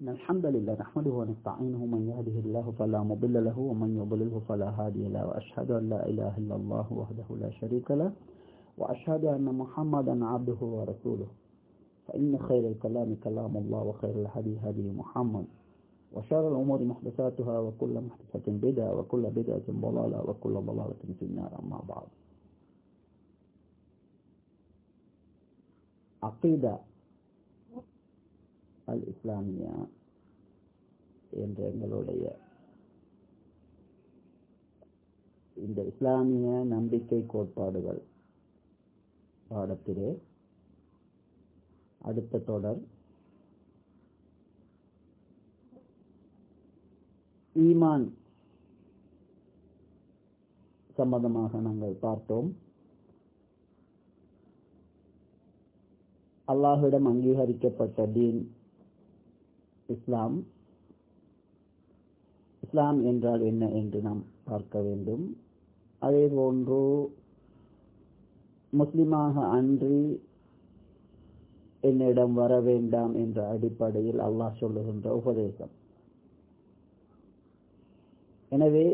إن الحمد لله نحمده ونستعينه من يهده الله فلا مضل له ومن يضلله فلا هادي له وأشهد أن لا إله إلا الله وحده لا شريك له وأشهد أن محمدا عبده ورسوله. فإن خير الكلام كلام الله وخير الهدي هدي محمد. وشر الأمور محدثاتها وكل محدثة بدعة وكل بدعة ضلالة وكل ضلالة في النار. أما بعد. عقيدة அல் இஸ்லாமியா என்ற எங்களுடைய இந்த இஸ்லாமிய நம்பிக்கை கோட்பாடுகள் பாடத்திலே அடுத்த தொடர். ஈமான் சம்பந்தமாக நாங்கள் பார்த்தோம். அல்லாஹிடம் அங்கீகரிக்கப்பட்ட தீன் இஸ்லாம். இஸ்லாம் என்றால் என்ன என்று நாம் பார்க்க வேண்டும். அதே போன்று முஸ்லிமாக அன்றி என்னிடம் வர வேண்டாம் என்ற அடிப்படையில் அல்லாஹ் சொல்லுகின்ற உபதேசம். எனவே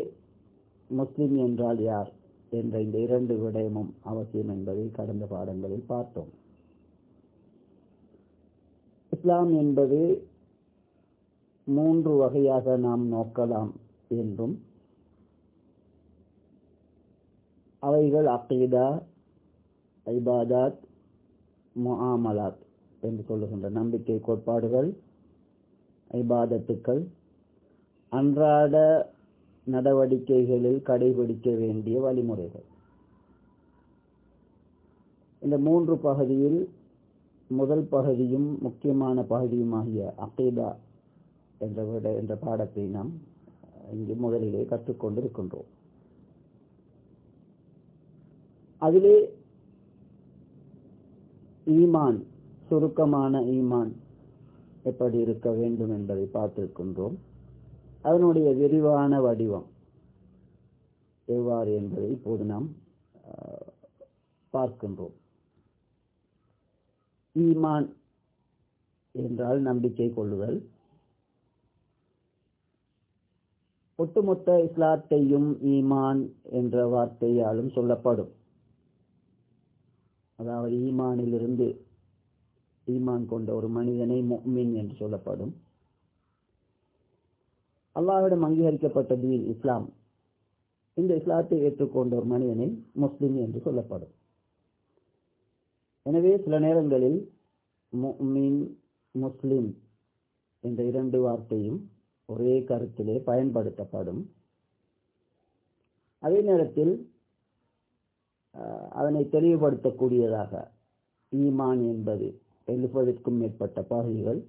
முஸ்லிம் என்றால் யார் என்ற இந்த இரண்டு விடயமும் அவசியம் என்பதை கடந்த பாடங்களில் பார்த்தோம். இஸ்லாம் என்பது மூன்று வகையாக நாம் நோக்கலாம் என்றும் அவைகள் அக்கீதா ஐபாதாத் முஆமலாத் என்று சொல்லுகின்ற நம்பிக்கை கோட்பாடுகள் ஐபாதத்துக்கள் அன்றாட நடவடிக்கைகளில் கடைபிடிக்க வேண்டிய வழிமுறைகள். இந்த மூன்று பகுதியில் முதல் பகுதியும் முக்கியமான பகுதியுமாகிய அகீதா என்ற விட என்ற பாடத்தை நாம் இங்கு முதலிலே கற்றுக்கொண்டிருக்கின்றோம். அதிலே ஈமான் சுருக்கமான ஈமான் எப்படி இருக்க வேண்டும் என்பதை பார்த்திருக்கின்றோம். அதனுடைய விரிவான வடிவம் எவ்வாறு என்பதை இப்போது நாம் பார்க்கின்றோம். ஈமான் என்றால் நம்பிக்கை கொள்ளுதல் ஒட்டுமொத்த இஸ்லாத்தையும் ஈமான் என்ற வார்த்தையாலும் சொல்லப்படும். அதாவது ஈமானிலிருந்து ஈமான் கொண்ட ஒரு மனிதனை மீன் என்று சொல்லப்படும். அல்லாவிடம் அங்கீகரிக்கப்பட்ட தீன் இஸ்லாம். இந்த இஸ்லாத்தை ஏற்றுக்கொண்ட ஒரு மனிதனை முஸ்லிம் என்று சொல்லப்படும். எனவே சில நேரங்களில் மீன் முஸ்லிம் என்ற இரண்டு வார்த்தையும் ஒரே கருத்திலே பயன்படுத்தப்படும். அதே நேரத்தில் அதனை தெளிவுபடுத்தக்கூடியதாக ஈமான் என்பது எழுபதற்கும் மேற்பட்ட பகுதிகள்.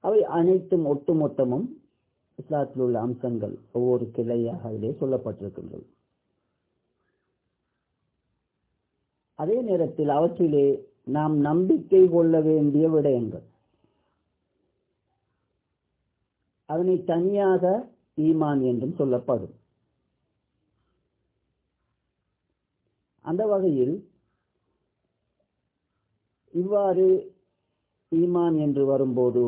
அவை அனைத்தும் ஒட்டுமொத்தமும் இஸ்லாத்தில் உள்ள அம்சங்கள் ஒவ்வொரு கிளையாக அதிலே சொல்லப்பட்டிருக்கின்றது. அதே நேரத்தில் அவற்றிலே நாம் நம்பிக்கை கொள்ள வேண்டிய விடயங்கள். அதனை தனியாக ஈமான் என்றும் சொல்லப்படும். அந்த வகையில் இவ்வாறு ஈமான் என்று வரும்போது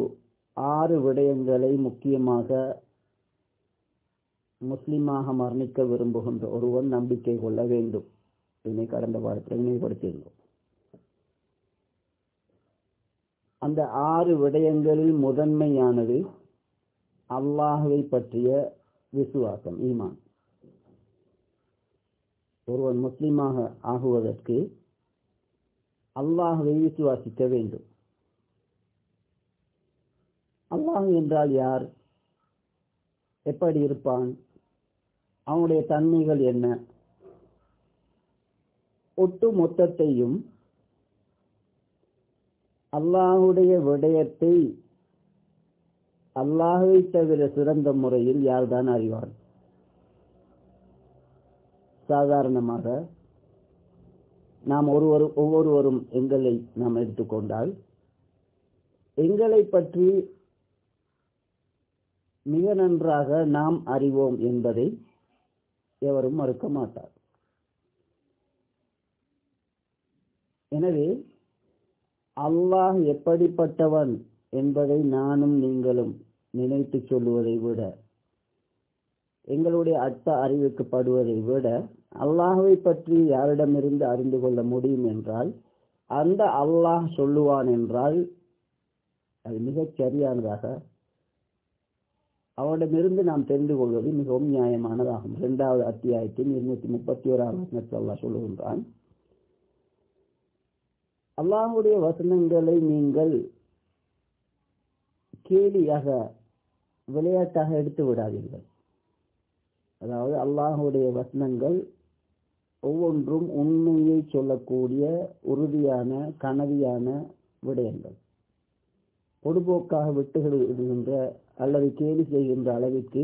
ஆறு விடயங்களை முக்கியமாக முஸ்லிமாக மரணிக்க விரும்புகின்ற ஒருவன் நம்பிக்கை கொள்ள வேண்டும். இதனை கடந்த வாரத்தில் நினைவுபடுத்தியிருந்தோம். அந்த ஆறு விடயங்களில் முதன்மையானது அல்லாஹுவை பற்றிய விசுவாசம் ஈமான். ஒருவன் முஸ்லீமாக ஆகுவதற்கு அல்லாஹுவை விசுவாசிக்க வேண்டும். அல்லாஹ் என்றால் யார்? எப்படி இருப்பான்? அவனுடைய தன்மைகள் என்ன? ஒட்டு மொத்தத்தையும் அல்லாஹுடைய விடயத்தை அல்லாஹை தவிர சிறந்த முறையில் யார்தான் அறிவார் சாதாரணமாக நாம் ஒருவர் ஒவ்வொருவரும் எங்களை நாம் எடுத்துக்கொண்டால் எங்களை பற்றி மிக நன்றாக நாம் அறிவோம் என்பதை எவரும் மறுக்க மாட்டார். எனவே அல்லாஹ் எப்படிப்பட்டவன் என்பதை நானும் நீங்களும் நினைத்து சொல்லுவதை விட எங்களுடைய அர்த்த அறிவுக்கு படுவதை விட அல்லாஹுவை பற்றி யாரிடமிருந்து அறிந்து கொள்ள முடியும் என்றால் அந்த அல்லாஹ் சொல்லுவான் என்றால் அது மிகச் சரியானதாக அவனிடமிருந்து நாம் தெரிந்து கொள்வது மிகவும் நியாயமானதாகும். இரண்டாவது அத்தியாயத்தின் இருநூத்தி முப்பத்தி ஓராம் வசனத்தில் அல்லாஹ் சொல்லுகின்றான் அல்லாஹுடைய வசனங்களை நீங்கள் கேலியாக விளையாட்டாக எடுத்து விடாதீர்கள். அதாவது அல்லாஹுடைய வசனங்கள் ஒவ்வொன்றும் உண்மையை சொல்லக்கூடிய உறுதியான கனவியான விடயங்கள். பொதுபோக்காக விட்டுகின்ற அல்லது கேலி செய்கின்ற அளவிற்கு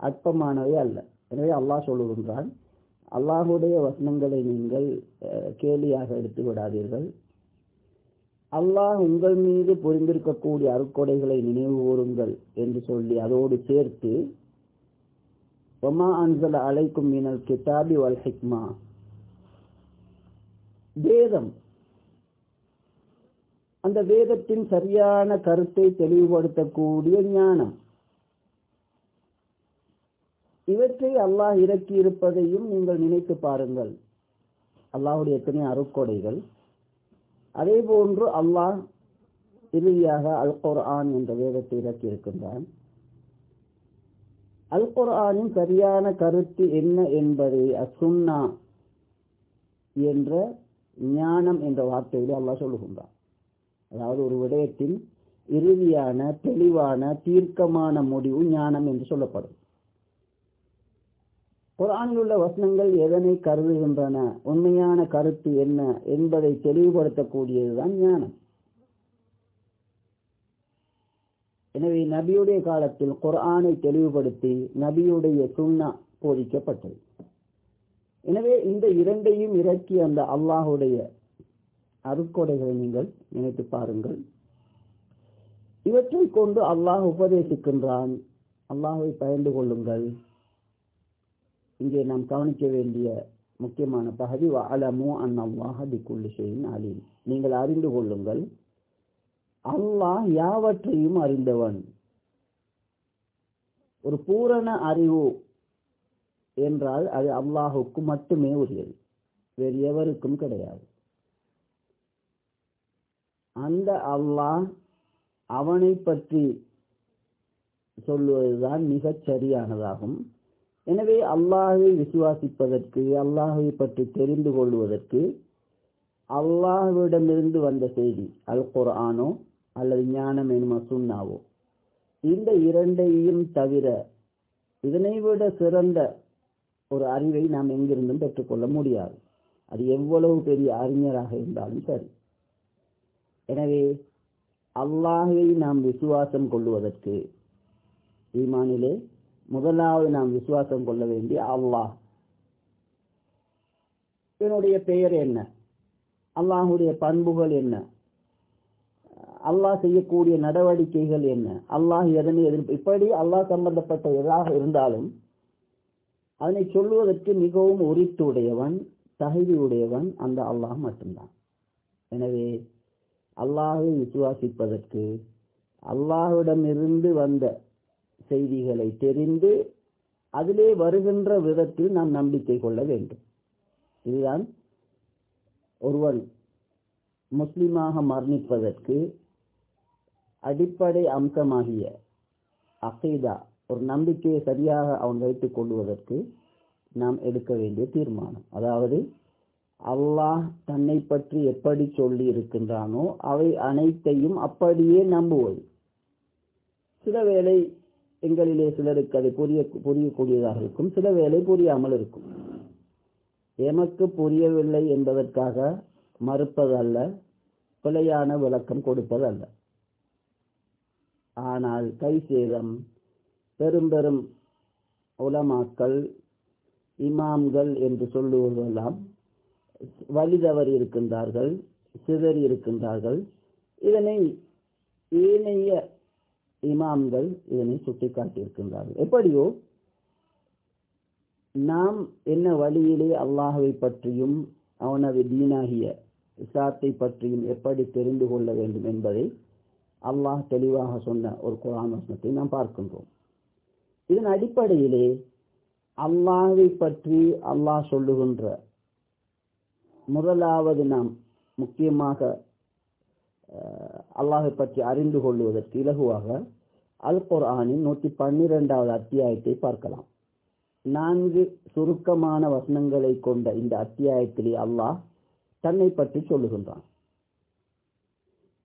அற்பமானவை அல்ல. எனவே அல்லாஹ் சொல்லுகின்றான் அல்லாஹுடைய வசனங்களை நீங்கள் கேலியாக எடுத்து விடாதீர்கள். அல்லாஹ் உங்கள் மீது புரிந்திருக்கக்கூடிய அருக்கொடைகளை நினைவு கூறுங்கள் என்று சொல்லி அதோடு சேர்த்து ஒமா அன்சல அழைக்கும் மீனல் கிதாபி வல் ஹிக்மா. வேதம். அந்த வேதத்தின் சரியான கருத்தை தெளிவுபடுத்தக்கூடிய ஞானம். இவற்றை அல்லாஹ் இறக்கி இருப்பதையும் நீங்கள் நினைத்து பாருங்கள். அல்லாஹுடைய எத்தனை அருக்கொடைகள். அதே போன்று அல்லாஹ் இறுதியாக அல் குர்ஆன் என்ற வேதத்தை இறக்கியிருக்கின்றான். அல் குர்ஆனின் சரியான கருத்து என்ன என்பதை அசுன்னா என்ற ஞானம் என்ற வார்த்தையிலே அல்லாஹ் சொல்லுகின்றான். அதாவது ஒரு விடயத்தின் இறுதியான தெளிவான தீர்க்கமான முடிவு ஞானம் என்று சொல்லப்படும். குரானில் உள்ள வசனங்கள் எதனை கருதுகின்றன? உண்மையான கருத்து என்ன என்பதை தெளிவுபடுத்தக்கூடியதுதான் ஞானம். எனவே நபியுடைய காலத்தில் குரானை தெளிவுபடுத்தி நபியுடைய சுண்ணா போதிக்கப்பட்டது. எனவே இந்த இரண்டையும் இறக்கி அந்த அல்லாஹுடைய அருக்கொடைகளை நீங்கள் நினைத்து பாருங்கள். இவற்றை கொண்டு அல்லாஹ் உபதேசிக்கின்றான். அல்லாஹை பயந்து கொள்ளுங்கள். இங்கே நாம் கவனிக்க வேண்டிய முக்கியமான பகுதி அலமு அன் அல்லாஹ் பிக்குள்ளி செய்யின் அலீம். நீங்கள் அறிந்து கொள்ளுங்கள் அல்லாஹ் யாவற்றையும் அறிந்தவன். ஒரு பூரண அறிவு என்றால் அது அல்லாஹுக்கு மட்டுமே உரியது வேறு எவருக்கும் கிடையாது. அந்த அல்லாஹ் அவனை பற்றி சொல்லுவதுதான் மிகச் சரியானதாகும். எனவே அல்லாஹை விசுவாசிப்பதற்கு அல்லாஹை பற்றி தெரிந்து கொள்வதற்கு அல்லாஹுவிடமிருந்து வந்த செய்தி அல் குர்ஆனோ அல்லது ஞானம் எனும சுண்ணாவோ. இந்த இரண்டையும் தவிர இதனை விட சிறந்த ஒரு அறிவை நாம் எங்கிருந்தும் பெற்றுக்கொள்ள முடியாது. அது எவ்வளவு பெரிய அறிஞராக இருந்தாலும் சரி. எனவே அல்லாஹை நாம் விசுவாசம் கொள்வதற்கு ஈமானிலே முதலாவது நாம் விசுவாசம் கொள்ள வேண்டிய அல்லாஹ். என்னுடைய பெயர் என்ன? அல்லாஹுடைய பண்புகள் என்ன? அல்லாஹ் செய்யக்கூடிய நடவடிக்கைகள் என்ன? அல்லாஹ் எதனை எதிர்ப்பு இப்படி அல்லாஹ் சம்பந்தப்பட்ட எதாக இருந்தாலும் அதனை சொல்லுவதற்கு மிகவும் உரித்து உடையவன் அந்த அல்லாஹ் மட்டும்தான். எனவே அல்லாஹை விசுவாசிப்பதற்கு அல்லாஹுடமிருந்து வந்த செய்திகளை தெரிந்து அதிலே வருகின்ற விதத்தில் நாம் நம்பிக்கை கொள்ள வேண்டும். இதுதான் ஒருவன் முஸ்லிமாக மரணிப்பதற்கு அடிப்படை அம்சமாகிய அகைதா ஒரு நம்பிக்கையை சரியாக அவன் வைத்துக் கொள்வதற்கு நாம் எடுக்க வேண்டிய தீர்மானம். அதாவது அல்லாஹ் தன்னை பற்றி எப்படி சொல்லி இருக்கின்றானோ அவை அனைத்தையும் அப்படியே நம்புவது சில வேளை எங்களிலே சிலருக்கு அது புரிய புரியக்கூடியதாக இருக்கும். சில வேளை புரியாமல் இருக்கும். எமக்கு புரியவில்லை என்பதற்காக மறுப்பதல்ல பிழையான விளக்கம் கொடுப்பதல்ல. ஆனால் கை சேதம் பெரும் பெரும் உலமாக்கள் இமாம்கள் என்று சொல்லுவதெல்லாம் வழிதவறி இருக்கின்றார்கள் சிதறி இருக்கின்றார்கள். இதனை ஏனைய இமாம்கள் இதனை சுட்டிக்காட்டியிருக்கின்றார்கள். எப்படியோ நாம் என்ன வழியிலே அல்லாஹவை பற்றியும் அவனது தீனாகிய இஸ்லாத்தை பற்றியும் எப்படி தெரிந்து கொள்ள வேண்டும் என்பதை அல்லாஹ் தெளிவாக சொன்ன ஒரு குரான் வசனத்தை நாம் பார்க்கின்றோம். இதன் அடிப்படையிலே அல்லாஹை பற்றி அல்லாஹ் சொல்லுகின்ற முதலாவது நாம் முக்கியமாக அல்லாஹை பற்றி அறிந்து கொள்வதற்கு இலகுவாக அல் குர்ஆனின் நூற்றி பன்னிரெண்டாவது அத்தியாயத்தை பார்க்கலாம். நான்கு சுருக்கமான வசனங்களை கொண்ட இந்த அத்தியாயத்திலே அல்லாஹ் தன்னை பற்றி சொல்லுகின்றான்.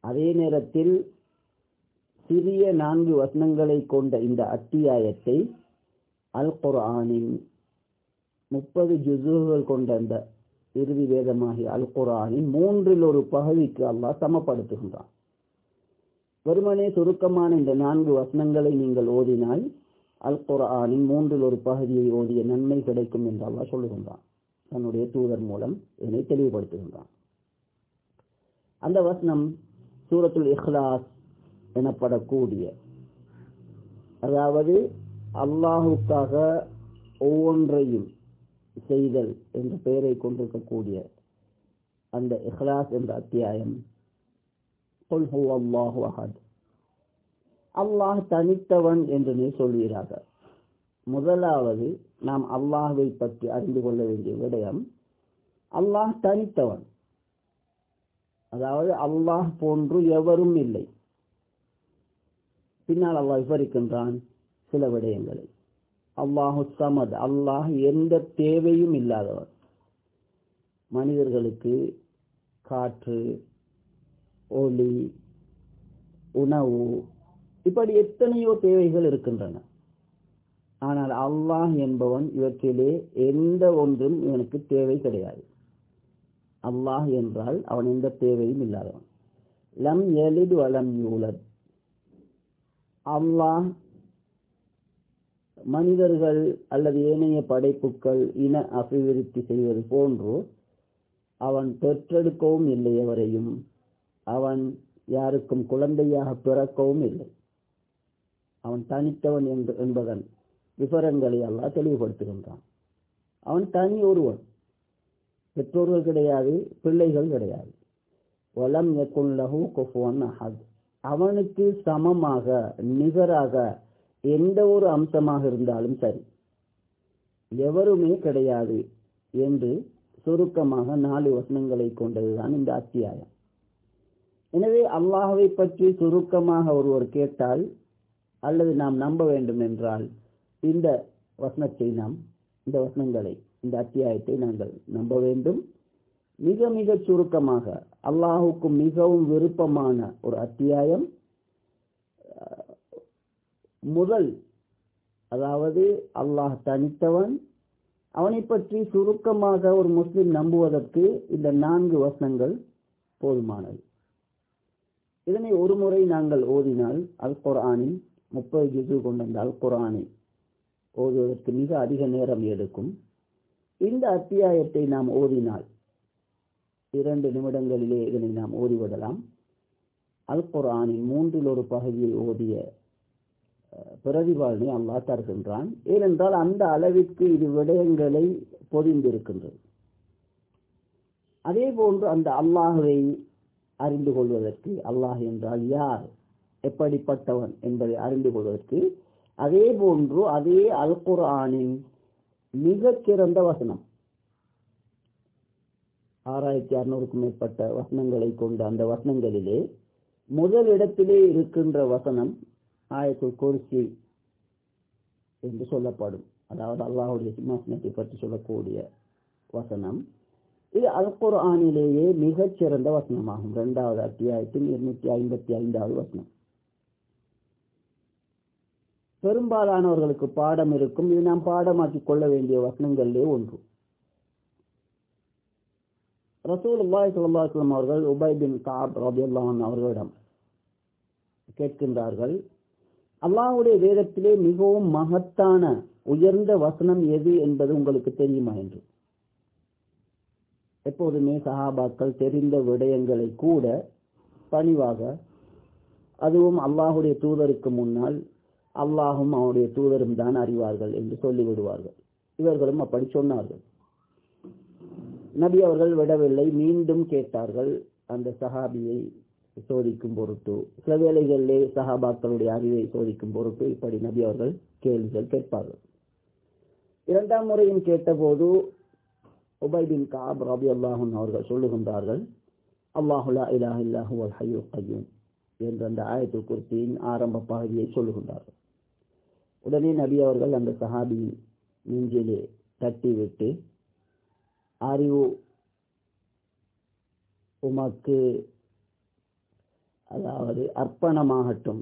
அதே நேரத்தில் சிறிய நான்கு வசனங்களை கொண்ட இந்த அத்தியாயத்தை அல் குர்ஆனின் முப்பது ஜுசுகள் கொண்ட இந்த இறுதி வேதமாகிய அல் குரானின் மூன்றில் ஒரு பகுதிக்கு அல்லாஹ் சமப்படுத்துகின்றான். வெறுமனே சுருக்கமான இந்த நான்கு வசனங்களை நீங்கள் ஓதினால் அல் குரானின் மூன்றில் ஒரு பகுதியை ஓதிய நன்மை கிடைக்கும் என்று அல்லாஹ் சொல்லுகின்றான். தன்னுடைய தூதர் மூலம் இதனை தெளிவுபடுத்துகின்றான். அந்த வசனம் சூரத்துல் இஹ்லாஸ் எனப்படக்கூடிய அதாவது அல்லாஹுக்காக ஒவ்வொன்றையும் செய்தல் என்ற பெயரை கொண்டிருக்கக்கூடிய அந்த இஹ்லாஸ் என்ற அத்தியாயம். அல்லாஹு அல்லாஹ் தனித்தவன் என்று நீ சொல்வீராக. முதலாவது நாம் அல்லாஹை பற்றி அறிந்து கொள்ள வேண்டிய விடயம் அல்லாஹ் தனித்தவன். அதாவது அல்லாஹ் போன்று எவரும் இல்லை. பின்னால் அல்லாஹ் விவரிக்கின்றான் சில விடயங்களை. அல்லாஹு சமத். அல்லாஹ் எந்த தேவையும் இல்லாதவர். மனிதர்களுக்கு காற்று ஒளி உணவு இப்படி எத்தனையோ தேவைகள் இருக்கின்றன. ஆனால் அல்லாஹ் என்பவன் இவற்றிலே எந்த ஒன்றும் இவனுக்கு தேவை கிடையாது. அல்லாஹ் என்றால் அவன் எந்த தேவையும் இல்லாதவன். லம் எலிது வலம் யூலத். அல்லாஹ் மனிதர்கள் அல்லது ஏனைய படைப்புகள் இன அபிவிருத்தி செய்வது போன்று அவன் பெற்றெடுக்கவும் இல்லை எவரையும். அவன் யாருக்கும் குழந்தையாக பிறக்கவும் இல்லை. அவன் தனித்தவன் என்று என்பதன் விவரங்களை எல்லாம் தெளிவுபடுத்துகின்றான். அவன் தனி ஒருவன். பெற்றோர்கள் கிடையாது பிள்ளைகள் கிடையாது. வலம் எக்குல்லஹு குஃபுவன் அஹத். அவனுக்கு சமமாக நிகராக எந்த ஒரு அம்சமாக இருந்தாலும் சரி. எவருமே கிடையாது என்று சுருக்கமாக நாலு வசனங்களை கொண்டதுதான் இந்த அத்தியாயம். எனவே அல்லாஹவை பற்றி சுருக்கமாக ஒருவர் கேட்டால் அல்லது நாம் நம்ப வேண்டும் என்றால் இந்த வசனத்தை நாம் இந்த வசனங்களை இந்த அத்தியாயத்தை நாங்கள் நம்ப வேண்டும். மிக மிக சுருக்கமாக அல்லாஹுக்கு மிகவும் விருப்பமான ஒரு அத்தியாயம். முதல் அதாவது அல்லாஹ் தனித்தவன் அவனை பற்றி சுருக்கமாக ஒரு முஸ்லிம் நம்புவதற்கு இந்த நான்கு வசனங்கள் போதுமானது. இதனை ஒரு முறை நாங்கள் ஓதினால் அல் குரானின் முப்பது ஜிசு கொண்ட அல் குரானை ஓதுவதற்கு மிக அதிக நேரம் எடுக்கும். இந்த அத்தியாயத்தை நாம் ஓதினால் இரண்டு நிமிடங்களிலே இதனை நாம் ஓதிவிடலாம். அல் குரானின் மூன்றில் ஒரு பகுதியை ஓதிய பிரதிபாலனை அல்லாஹ் தருகின்றான். ஏனென்றால் அந்த அளவிற்கு இது விடயங்களை பொதிந்திருக்கின்றது. அதே போன்று அந்த அல்லாஹுவை அறிந்து கொள்வதற்கு அல்லாஹ் என்றால் யார்? எப்படிப்பட்டவன் என்பதை அறிந்து கொள்வதற்கு அதே போன்று அதே அல் குரானின் மிகச் சிறந்த வசனம். ஆறாயிரத்தி அறுநூறுக்கும் மேற்பட்ட வசனங்களை கொண்ட அந்த வசனங்களிலே முதல் இடத்திலே இருக்கின்ற வசனம் ஆயத்துல் குர்சி என்று சொல்லப்படும். அதாவது அல்லாஹுடைய சிம்மாசனத்தை பற்றி சொல்லக்கூடிய வசனம். இது அல் ஆணிலேயே மிகச்சிறந்த வசனமாகும். இரண்டாவது அத்தியாயத்தின் இருநூத்தி ஐம்பத்தி ஐந்தாவது வசனம். பெரும்பாலானவர்களுக்கு பாடம் இருக்கும். இது நாம் பாடமாக்கி கொள்ள வேண்டிய வசனங்களிலே ஒன்று. ரசூல் அல்லாஹ் சுல்லாஸ்லம் அவர்கள் உபய் பின் காப் ரபியுல்லான் அவர்களிடம் கேட்கின்றார்கள். அல்லாஹுடைய வேதத்திலே மிகவும் மகத்தான உயர்ந்த வசனம் எது என்பது உங்களுக்கு தெரியுமா என்று? எப்போதுமே சஹாபாக்கள் தெரிந்த விடயங்களை கூட பணிவாக அதுவும் அல்லாஹுடைய தூதருக்கு முன்னால் அல்லாஹும் அவனுடைய தூதரும் தான் அறிவார்கள் என்று சொல்லிவிடுவார்கள். இவர்களும் அப்படி சொன்னார்கள். நபி அவர்கள் விடவில்லை மீண்டும் கேட்டார்கள் அந்த சஹாபியை சோதிக்கும் பொருட்டு சில வேளைகளிலே சஹாபாக்களுடைய அறிவை சோதிக்கும் பொருட்டு இப்படி நபி அவர்கள் கேள்விகள் கேட்பார்கள். இரண்டாம் முறையும் கேட்டபோது உபைபின் காப் ரபி அல்லாஹுன் அவர்கள் சொல்லுகின்றார்கள் அல்லாஹுலா இலா இல்லாஹு அல் ஹய்யுல் கய்யூம் என்ற அந்த ஆயத்து குர்த்தியின் ஆரம்ப பகுதியை சொல்லுகின்றார்கள். உடனே நபி அவர்கள் அந்த சஹாபியின் நெஞ்சிலே தட்டிவிட்டு அறிவு உமக்கு அதாவது அர்ப்பணமாகட்டும்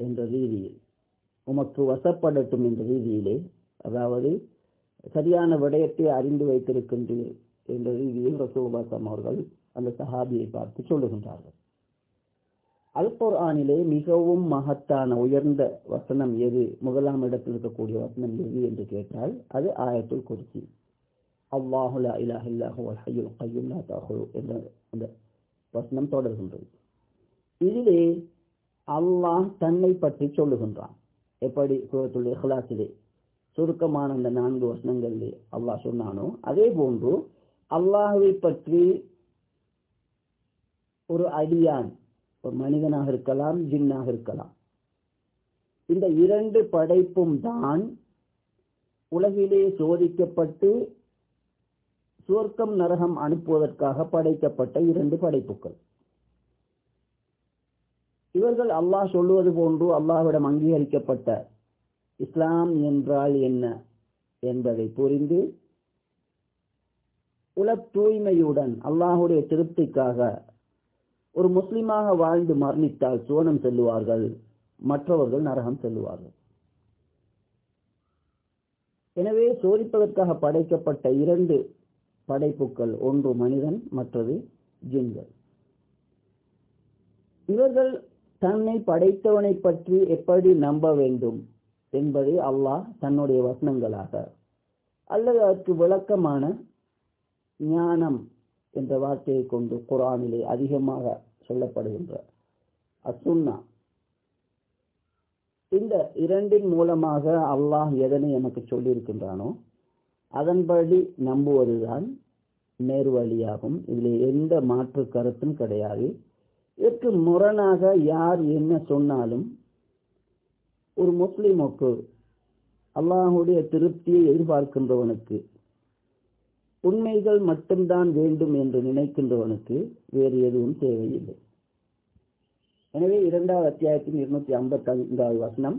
என்ற ரீதியில் உமக்கு வசப்படட்டும் என்ற ரீதியிலே அதாவது சரியான விடயத்தை அறிந்து வைத்திருக்கின்றீர் என்ற ரீதியில் ரசூபாசம் அவர்கள் அந்த சஹாபியை பார்த்து சொல்லுகின்றார்கள். அல் குர்ஆனிலே மிகவும் மகத்தான உயர்ந்த வசனம் எது? முதலாம் இடத்தில் இருக்கக்கூடிய வசனம் எது என்று கேட்டால் அது ஆயத்துல் குறிச்சி அவ்வாஹுலா இலாஹில்லாஹு அல் என்ற அந்த வசனம் தொடர்கின்றது இதிலே அல்லாஹ் தன்னை பற்றி சொல்லுகின்றான். எப்படி? சூரத்துல் இஹ்லாஸிலே. சுருக்கமான அந்த நான்கு வசனங்களிலே அல்லாஹ் சொன்னானோ அதே போன்று அல்லாஹுவை பற்றி ஒரு அடியான் ஒரு மனிதனாக இருக்கலாம் ஜின்னாக இருக்கலாம். இந்த இரண்டு படைப்பும் தான் உலகிலே சோதிக்கப்பட்டு சுவர்க்கம் நரகம் அனுப்புவதற்காக படைக்கப்பட்ட இரண்டு படைப்புகள். இவர்கள் அல்லாஹ் சொல்லுவது போன்று அல்லாஹ்விடம் அங்கீகரிக்கப்பட்ட இஸ்லாம் என்றால் என்ன என்பதை புரிந்து உல தூய்மையுடன் அல்லாஹுடைய திருப்திக்காக ஒரு முஸ்லிமாக வாழ்ந்து மரணித்தால் சுவனம் செல்லுவார்கள் மற்றவர்கள் நரகம் செல்லுவார்கள். எனவே சோதிப்பதற்காக படைக்கப்பட்ட இரண்டு படைப்புகள் ஒன்று மனிதன் மற்றது ஜின்கள். இவர்கள் தன்னை படைத்தவனை பற்றி எப்படி நம்ப வேண்டும் என்பதை அல்லாஹ் தன்னுடைய வசனங்களாக அல்லது அதற்கு விளக்கமான ஞானம் என்ற வார்த்தையை கொண்டு குரானிலே அதிகமாக சொல்லப்படுகின்ற அசுன்னா. இந்த இரண்டின் மூலமாக அல்லாஹ் எதனை எனக்கு சொல்லியிருக்கின்றானோ அதன்படி நம்புவதுதான் நேர்வழியாகும். இதில் எந்த மாற்று கருத்தும் கிடையாது. இதற்கு முரணாக யார் என்ன சொன்னாலும் ஒரு முஸ்லிமுக்கு அல்லாஹுடைய திருப்தியை எதிர்பார்க்கின்றவனுக்கு உண்மைகள் மட்டும்தான் வேண்டும் என்று நினைக்கின்றவனுக்கு வேறு எதுவும் தேவையில்லை. எனவே இரண்டாவது அத்தியாயத்தின் இருநூத்தி ஐம்பத்தி ஐந்தாவது வசனம்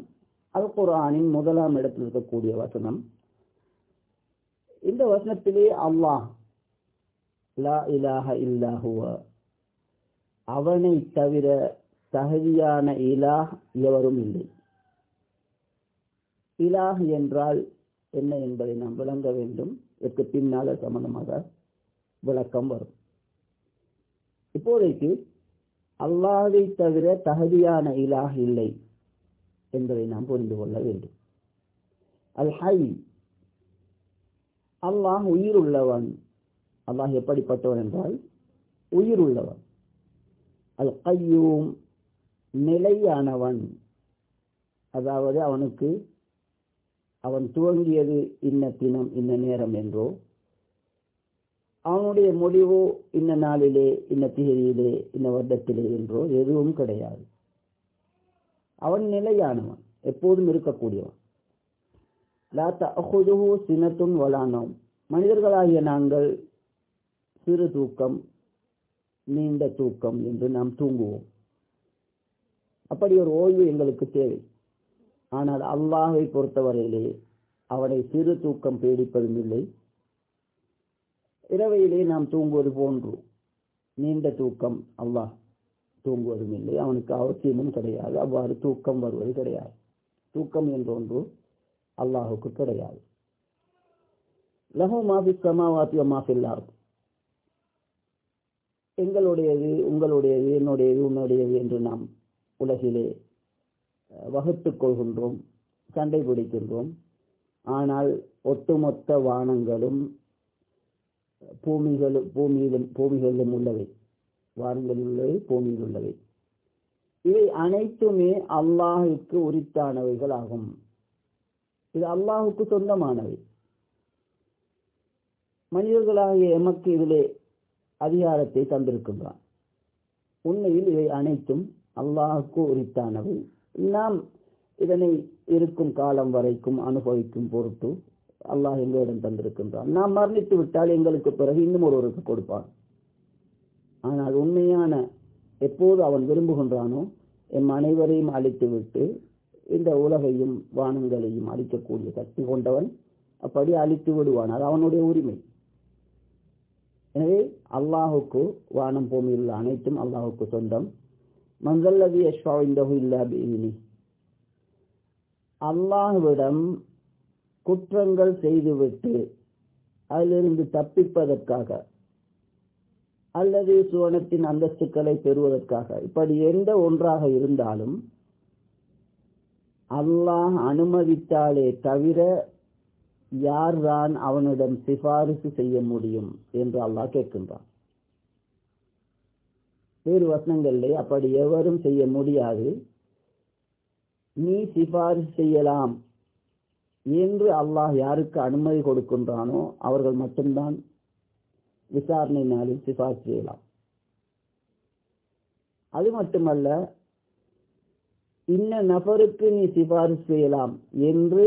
அல் குரானின் முதலாம் இடத்தில் இருக்கக்கூடிய வசனம் இந்த வசனத்திலே அல்லாஹ் லா இலாஹ இல்லாஹுவ அவனை தவிர தகுதியான இலாஹ் எவரும் இல்லை. இலாஹ் என்றால் என்ன என்பதை நாம் விளங்க வேண்டும். இதற்கு பின்னால சம்பந்தமாக விளக்கம் வரும். இப்போதைக்கு அல்லாஹை தவிர தகுதியான இலாஹ் இல்லை என்பதை நாம் புரிந்து கொள்ள வேண்டும். அல் ஹை அல்லாஹ் உயிர் உள்ளவன் அல்லாஹ் எப்படிப்பட்டவன் என்றால் உயிர் உள்ளவன் அல் கையூம் நிலையானவன். அதாவது அவனுக்கு அவன் துவங்கியது இன்ன தினம் இன்ன நேரம் என்றோ அவனுடைய முடிவு இன்ன நாளிலே இன்ன திகதியிலே இன்ன வருடத்திலே என்றோ எதுவும் கிடையாது. அவன் நிலையானவன் எப்போதும் இருக்கக்கூடியவன். லா வளானோம் வலானோம் மனிதர்களாகிய நாங்கள் சிறு தூக்கம் நீண்ட தூக்கம் என்று நாம் தூங்குவோம். அப்படி ஒரு ஓய்வு எங்களுக்கு தேவை. ஆனால் அல்லாஹை பொறுத்தவரையிலே அவனை சிறு தூக்கம் பீடிப்பதும் இல்லை. இரவையிலே நாம் தூங்குவது போன்று நீண்ட தூக்கம் அல்லாஹ் தூங்குவதும் இல்லை. அவனுக்கு அவசியமும் கிடையாது. அவ்வாறு தூக்கம் வருவது கிடையாது. தூக்கம் என்றொன்று அல்லாஹுக்கு கிடையாது. லஹு மாபி சமாவாத்தி மாஃபில்லார் எங்களுடையது உங்களுடையது என்னுடையது உன்னுடையது என்று நாம் உலகிலே வகுத்துக் கொள்கின்றோம் சண்டை பிடிக்கின்றோம். ஆனால் ஒட்டுமொத்த வானங்களும் பூமிகளும் பூமியிலும் பூமிகளிலும் உள்ளவை. வானங்களில் உள்ளவை பூமியில் உள்ளவை. இவை அனைத்துமே அல்லாஹுக்கு உரித்தானவைகள் ஆகும் இது அல்லாஹுக்கு சொந்தமானவை. மனிதர்களாகிய எமக்கு இதிலே அதிகாரத்தை தந்திருக்கின்றான். உண்மையில் இவை அனைத்தும் அல்லாஹுக்கு உரித்தானவை. நாம் இதனை இருக்கும் காலம் வரைக்கும் அனுபவிக்கும் பொருட்டு அல்லாஹ் எங்களிடம் தந்திருக்கின்றான். நாம் மரணித்து விட்டால் எங்களுக்கு பிறகு இன்னும் ஒருவருக்கு கொடுப்பான். ஆனால் உண்மையான எப்போது அவன் விரும்புகின்றானோ எம் அனைவரையும் அழித்துவிட்டு இந்த உலகையும் வானங்களையும் அழிக்கக்கூடிய சக்தி கொண்டவன் அப்படி அழித்து விடுவான். அது அவனுடைய உரிமை. எனவே அல்லாஹுக்கு வானம் பூமியில் உள்ள அனைத்தும் அல்லாஹுக்கு சொந்தம். மங்கல்லவி யஷ்வா இந்தஹு இல்லா பிஇனி அல்லாஹ்விடம் குற்றங்கள் செய்துவிட்டு அதிலிருந்து தப்பிப்பதற்காக அல்லது சுவனத்தின் அந்தஸ்துக்களை பெறுவதற்காக இப்படி எந்த ஒன்றாக இருந்தாலும் அல்லாஹ் அனுமதித்தாலே தவிர யார் தான் அவனிடம் சிபாரிசு செய்ய முடியும் என்று அல்லாஹ் கேட்கின்றான். வேறு வசனங்களிலே அப்படி எவரும் செய்ய முடியாது. நீ சிபாரிசு செய்யலாம் என்று அல்லாஹ் யாருக்கு அனுமதி கொடுக்கின்றானோ அவர்கள் மட்டும்தான் விசாரணை நாளில் சிபாரிசு செய்யலாம். அது மட்டுமல்ல இன்ன நபருக்கு நீ சிபாரிசு செய்யலாம் என்று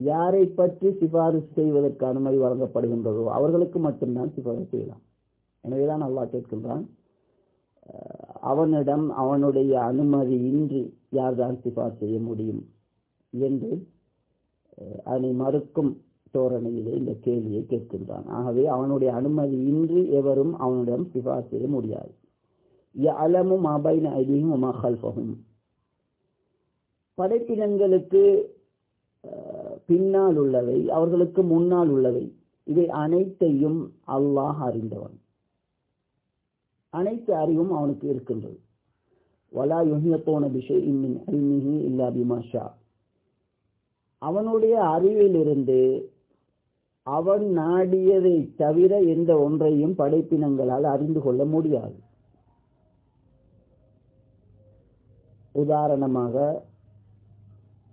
யாரை பற்றி சிபாரிசு செய்வதற்கு அனுமதி வழங்கப்படுகின்றதோ அவர்களுக்கு மட்டும்தான் சிபாரிசு செய்யலாம். எனவேதான் அல்லா கேட்கின்றான் அவனிடம் அவனுடைய அனுமதியின்றி யார்தான் சிபார் செய்ய முடியும் என்று அதனை மறுக்கும் தோரணையிலே இந்த கேள்வியை கேட்கின்றான். ஆகவே அவனுடைய அனுமதியின்றி எவரும் அவனிடம் சிபார் செய்ய முடியாது. அலமும் அபைன ஐதியும் உமாஹல்பகும் படைப்பினங்களுக்கு பின்னால் உள்ளவை அவர்களுக்கு முன்னால் உள்ளவை. இவை அனைத்தையும் அல்லாஹ் அறிந்தவன். அனைத்து அறிவும் அவனுக்கு இருக்கின்றது. வலா யுஹியத்தோன விஷய் மின் அல்மிஹி இல்லா பிமாஷா அவனுடைய அறிவிலிருந்து அவன் நாடியதை தவிர எந்த ஒன்றையும் படைப்பினங்களால் அறிந்து கொள்ள முடியாது. உதாரணமாக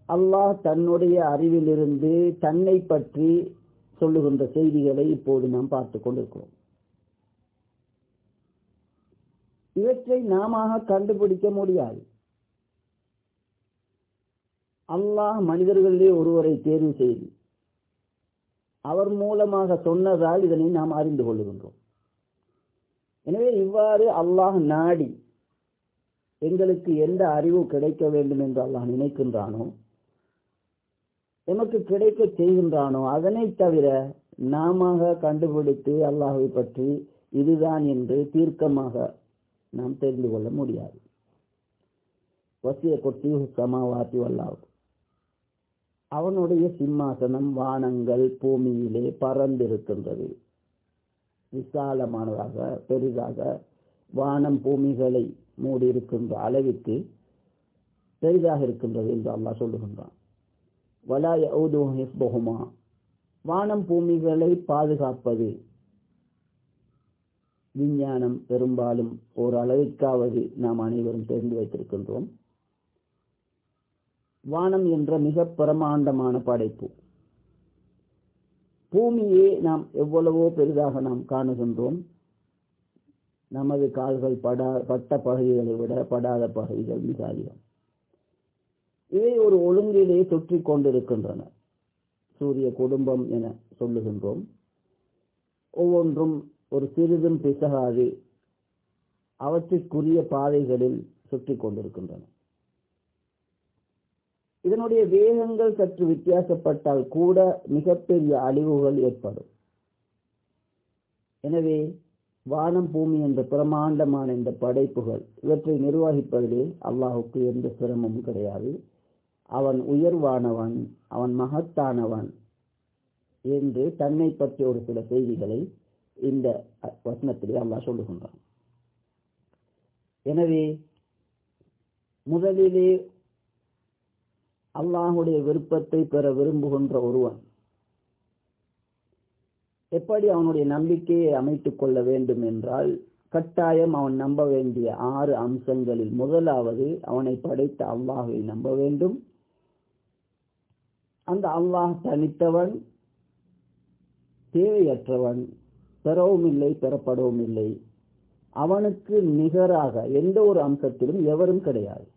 அல்லாஹ் தன்னுடைய அறிவிலிருந்து தன்னை பற்றி சொல்லுகின்ற செய்திகளை இப்போது நாம் பார்த்து கொண்டிருக்கிறோம். இவற்றை நாம கண்டுபிடிக்க முடியாது. அல்லாஹ் மனிதர்களிலே ஒருவரை தேர்வு செய்து அவர் மூலமாக சொன்னதால் இதனை நாம் அறிந்து கொள்ளுகின்றோம். எனவே இவ்வாறு அல்லாஹ் நாடி எங்களுக்கு எந்த அறிவு கிடைக்க வேண்டும் என்று அல்லாஹ் நினைக்கின்றானோ எமக்கு கிடைக்க செய்கின்றானோ அதனை தவிர நாம கண்டுபிடித்து அல்லாஹை பற்றி இதுதான் என்று தீர்க்கமாக நாம் தெரிந்து கொள்ள முடியாது. வசிய கொத்தி சமாவாத்தி அவனுடைய சிம்மாசனம் வானங்கள் பூமியிலே பறந்திருக்கின்றது. விசாலமானதாக பெரிதாக வானம் பூமிகளை மூடியிருக்கின்ற அளவிற்கு பெரிதாக இருக்கின்றது என்று அல்லாஹ் சொல்லுகின்றான். வலா யௌதுஹிஸ்புஹுமா வானம் பூமிகளை பாதுகாப்பது. விஞ்ஞானம் பெரும்பாலும் ஒரு அளவிற்காவது நாம் அனைவரும் தெரிந்து வைத்திருக்கின்றோம். வானம் என்ற மிக பிரமாண்டமான படைப்பு. பூமியே நாம் எவ்வளவோ பெரிதாக நாம் காணுகின்றோம். நமது கால்கள் படா பட்ட பகுதிகளை விட படாத பகுதிகள் மிக அதிகம். இவை ஒரு ஒழுங்கிலே சுற்றி கொண்டிருக்கின்றன. சூரிய குடும்பம் என சொல்லுகின்றோம். ஒவ்வொன்றும் ஒரு சிறிதும் பிசகாது அவற்றிற்குரிய பாதைகளில் சுற்றி கொண்டிருக்கின்றன. இதனுடைய வேகங்கள் சற்று வித்தியாசப்பட்டால் கூட மிகப்பெரிய அழிவுகள் ஏற்படும். எனவே வானம் பூமி என்ற பிரமாண்டமான இந்த படைப்புகள் இவற்றை நிர்வகிப்பதிலே அல்லாஹுக்கு எந்த சிரமமும் கிடையாது. அவன் உயர்வானவன் அவன் மகத்தானவன் என்று தன்னை பற்றிய ஒரு சில செய்திகளை இந்த வசனத்திலே அல்லாஹ் சொல்லுகின்றான். எனவே முதலிலே அல்லாஹுடைய விருப்பத்தை பெற விரும்புகின்ற ஒருவன் எப்படி அவனுடைய நம்பிக்கையை அமைத்துக் கொள்ள வேண்டும் என்றால் கட்டாயம் அவன் நம்ப வேண்டிய ஆறு அம்சங்களில் முதலாவது அவனை படைத்த அல்லாஹை நம்ப வேண்டும். அந்த அல்லாஹ் தனித்தவன் தேவையற்றவன் பெறவும் இல்லை பெறப்படவும் இல்லை. அவனுக்கு நிகராக எந்த ஒரு அம்சத்திலும் எவரும் கிடையாது.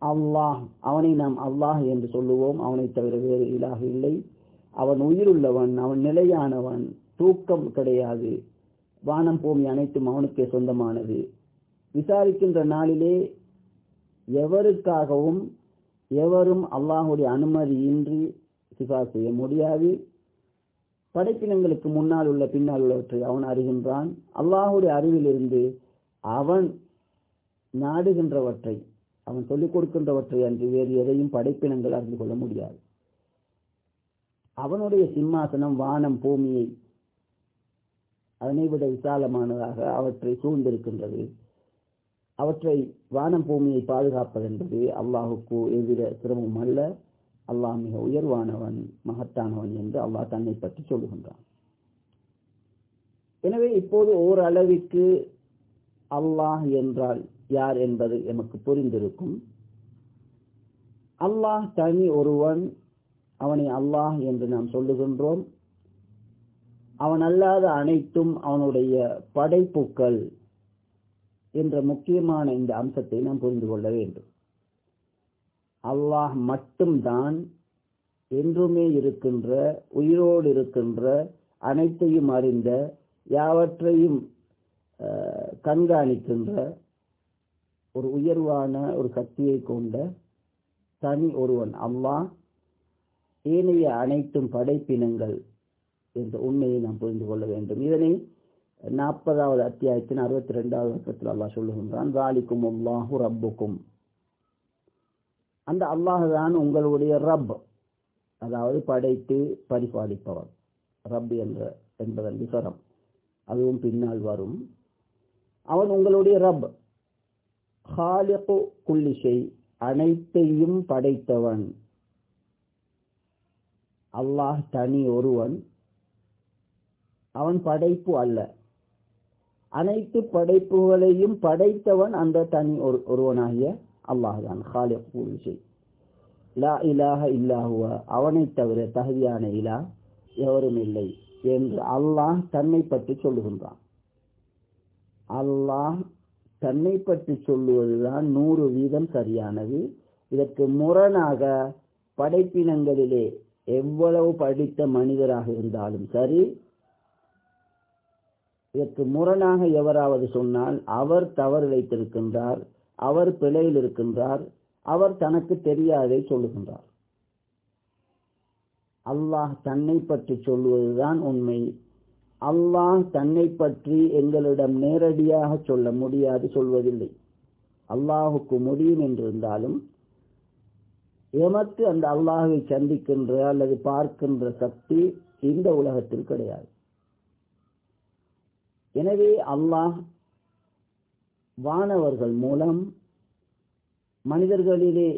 அல்லாஹ் அவனை நாம் அல்லாஹ் என்று சொல்லுவோம். அவனை தவிர வேறு இலாக இல்லை. அவன் உயிருள்ளவன் அவன் நிலையானவன் தூக்கம் கிடையாது. வானம் பூமி அனைத்தும் அவனுக்கே சொந்தமானது. விசாரிக்கின்ற நாளிலே எவருக்காகவும் எவரும் அல்லாஹுடைய அனுமதியின்றி சிபா செய்ய முடியாது. படைப்பினங்களுக்கு முன்னால் உள்ள பின்னால் உள்ளவற்றை அவன் அறிகின்றான். அல்லாஹுடைய அறிவிலிருந்து அவன் நாடுகின்றவற்றை அவன் சொல்லிக் கொடுக்கின்றவற்றை அன்று வேறு எதையும் படைப்பினங்கள் அறிந்து கொள்ள முடியாது. அவனுடைய சிம்மாசனம் வானம் பூமியை அதனை விட விசாலமானதாக அவற்றை சூழ்ந்திருக்கின்றது. அவற்றை வானம் பூமியை பாதுகாப்பது என்பது அல்லாஹுக்கு எவ்வித சிரமம் அல்ல. அல்லாஹ் மிக உயர்வானவன் மகத்தானவன் என்று அல்லாஹ் தன்னை பற்றி சொல்லுகின்றான். எனவே இப்போது ஓரளவிற்கு அல்லாஹ் என்றால் யார் என்பது எமக்கு புரிந்திருக்கும். அல்லாஹ் தனி ஒருவன் அவனை அல்லாஹ் என்று நாம் சொல்லுகின்றோம். அவன் அல்லாத அனைத்தும் அவனுடைய படைப்புக்கள் என்ற முக்கியமான இந்த அம்சத்தை நாம் புரிந்து கொள்ள வேண்டும். அல்லாஹ் மட்டும்தான் என்றுமே இருக்கின்ற உயிரோடு இருக்கின்ற அனைத்தையும் அறிந்த யாவற்றையும் கண்காணிக்கின்ற ஒரு உயர்வான ஒரு சக்தியை கொண்ட தனி ஒருவன் அல்லாஹ். ஏனைய அனைத்தும் படைப்பினங்கள் என்ற உண்மையை நாம் புரிந்து கொள்ள வேண்டும். இதனை நாற்பதாவது அத்தியாயத்தின் அறுபத்தி ரெண்டாவது வருஷத்தில் அல்லாஹ் சொல்லுகின்றான் ராலிக்கும் அல்லாஹு ரப்புக்கும் அந்த அல்லாஹ் தான் உங்களுடைய ரப் அதாவது படைத்து பரிபாலிப்பவர். ரப் என்ற என்பதன் விவரம். அதுவும் பின்னால் வரும். அவன் உங்களுடைய ரப். ஹாலிகு குல்லிஷை அனைத்தையும் படைத்தவன். அல்லாஹ் தனி ஒருவன். அவன் படைப்பு அல்ல. அனைத்து படைப்புகளையும் படைத்தவன் அந்த தனி ஒரு ஒருவனாகிய அல்லாஹ் தான் ஹாலிக் குல்லிஷை லா இலாஹ இல்லாஹுவ அவனை தவிர தகுதியான இலா எவரும் இல்லை என்று அல்லாஹ் தன்னை பற்றி சொல்லுகின்றான். அல்லாஹ் தன்னை பற்றி சொல்லுவதுதான் நூறு வீதம் சரியானது. இதற்கு முரணாக படைப்பினங்களிலே எவ்வளவு படித்த மனிதராக இருந்தாலும் சரி இதற்கு முரணாக எவராவது சொன்னால் அவர் தவறு வைத்திருக்கின்றார் அவர் பிழையில் இருக்கின்றார் அவர் தனக்கு தெரியாதை சொல்லுகின்றார். அல்லாஹ் தன்னை பற்றி சொல்லுவதுதான் உண்மை. அல்லாஹ் தன்னை பற்றி எங்களிடம் நேரடியாக சொல்ல முடியாது சொல்வதில்லை. அல்லாஹுக்கு முடியும் என்றிருந்தாலும் எமக்கு அந்த அல்லாஹை சந்திக்கின்ற அல்லது பார்க்கின்ற சக்தி இந்த உலகத்தில் கிடையாது. எனவே அல்லாஹ் வானவர்கள் மூலம் மனிதர்களிலே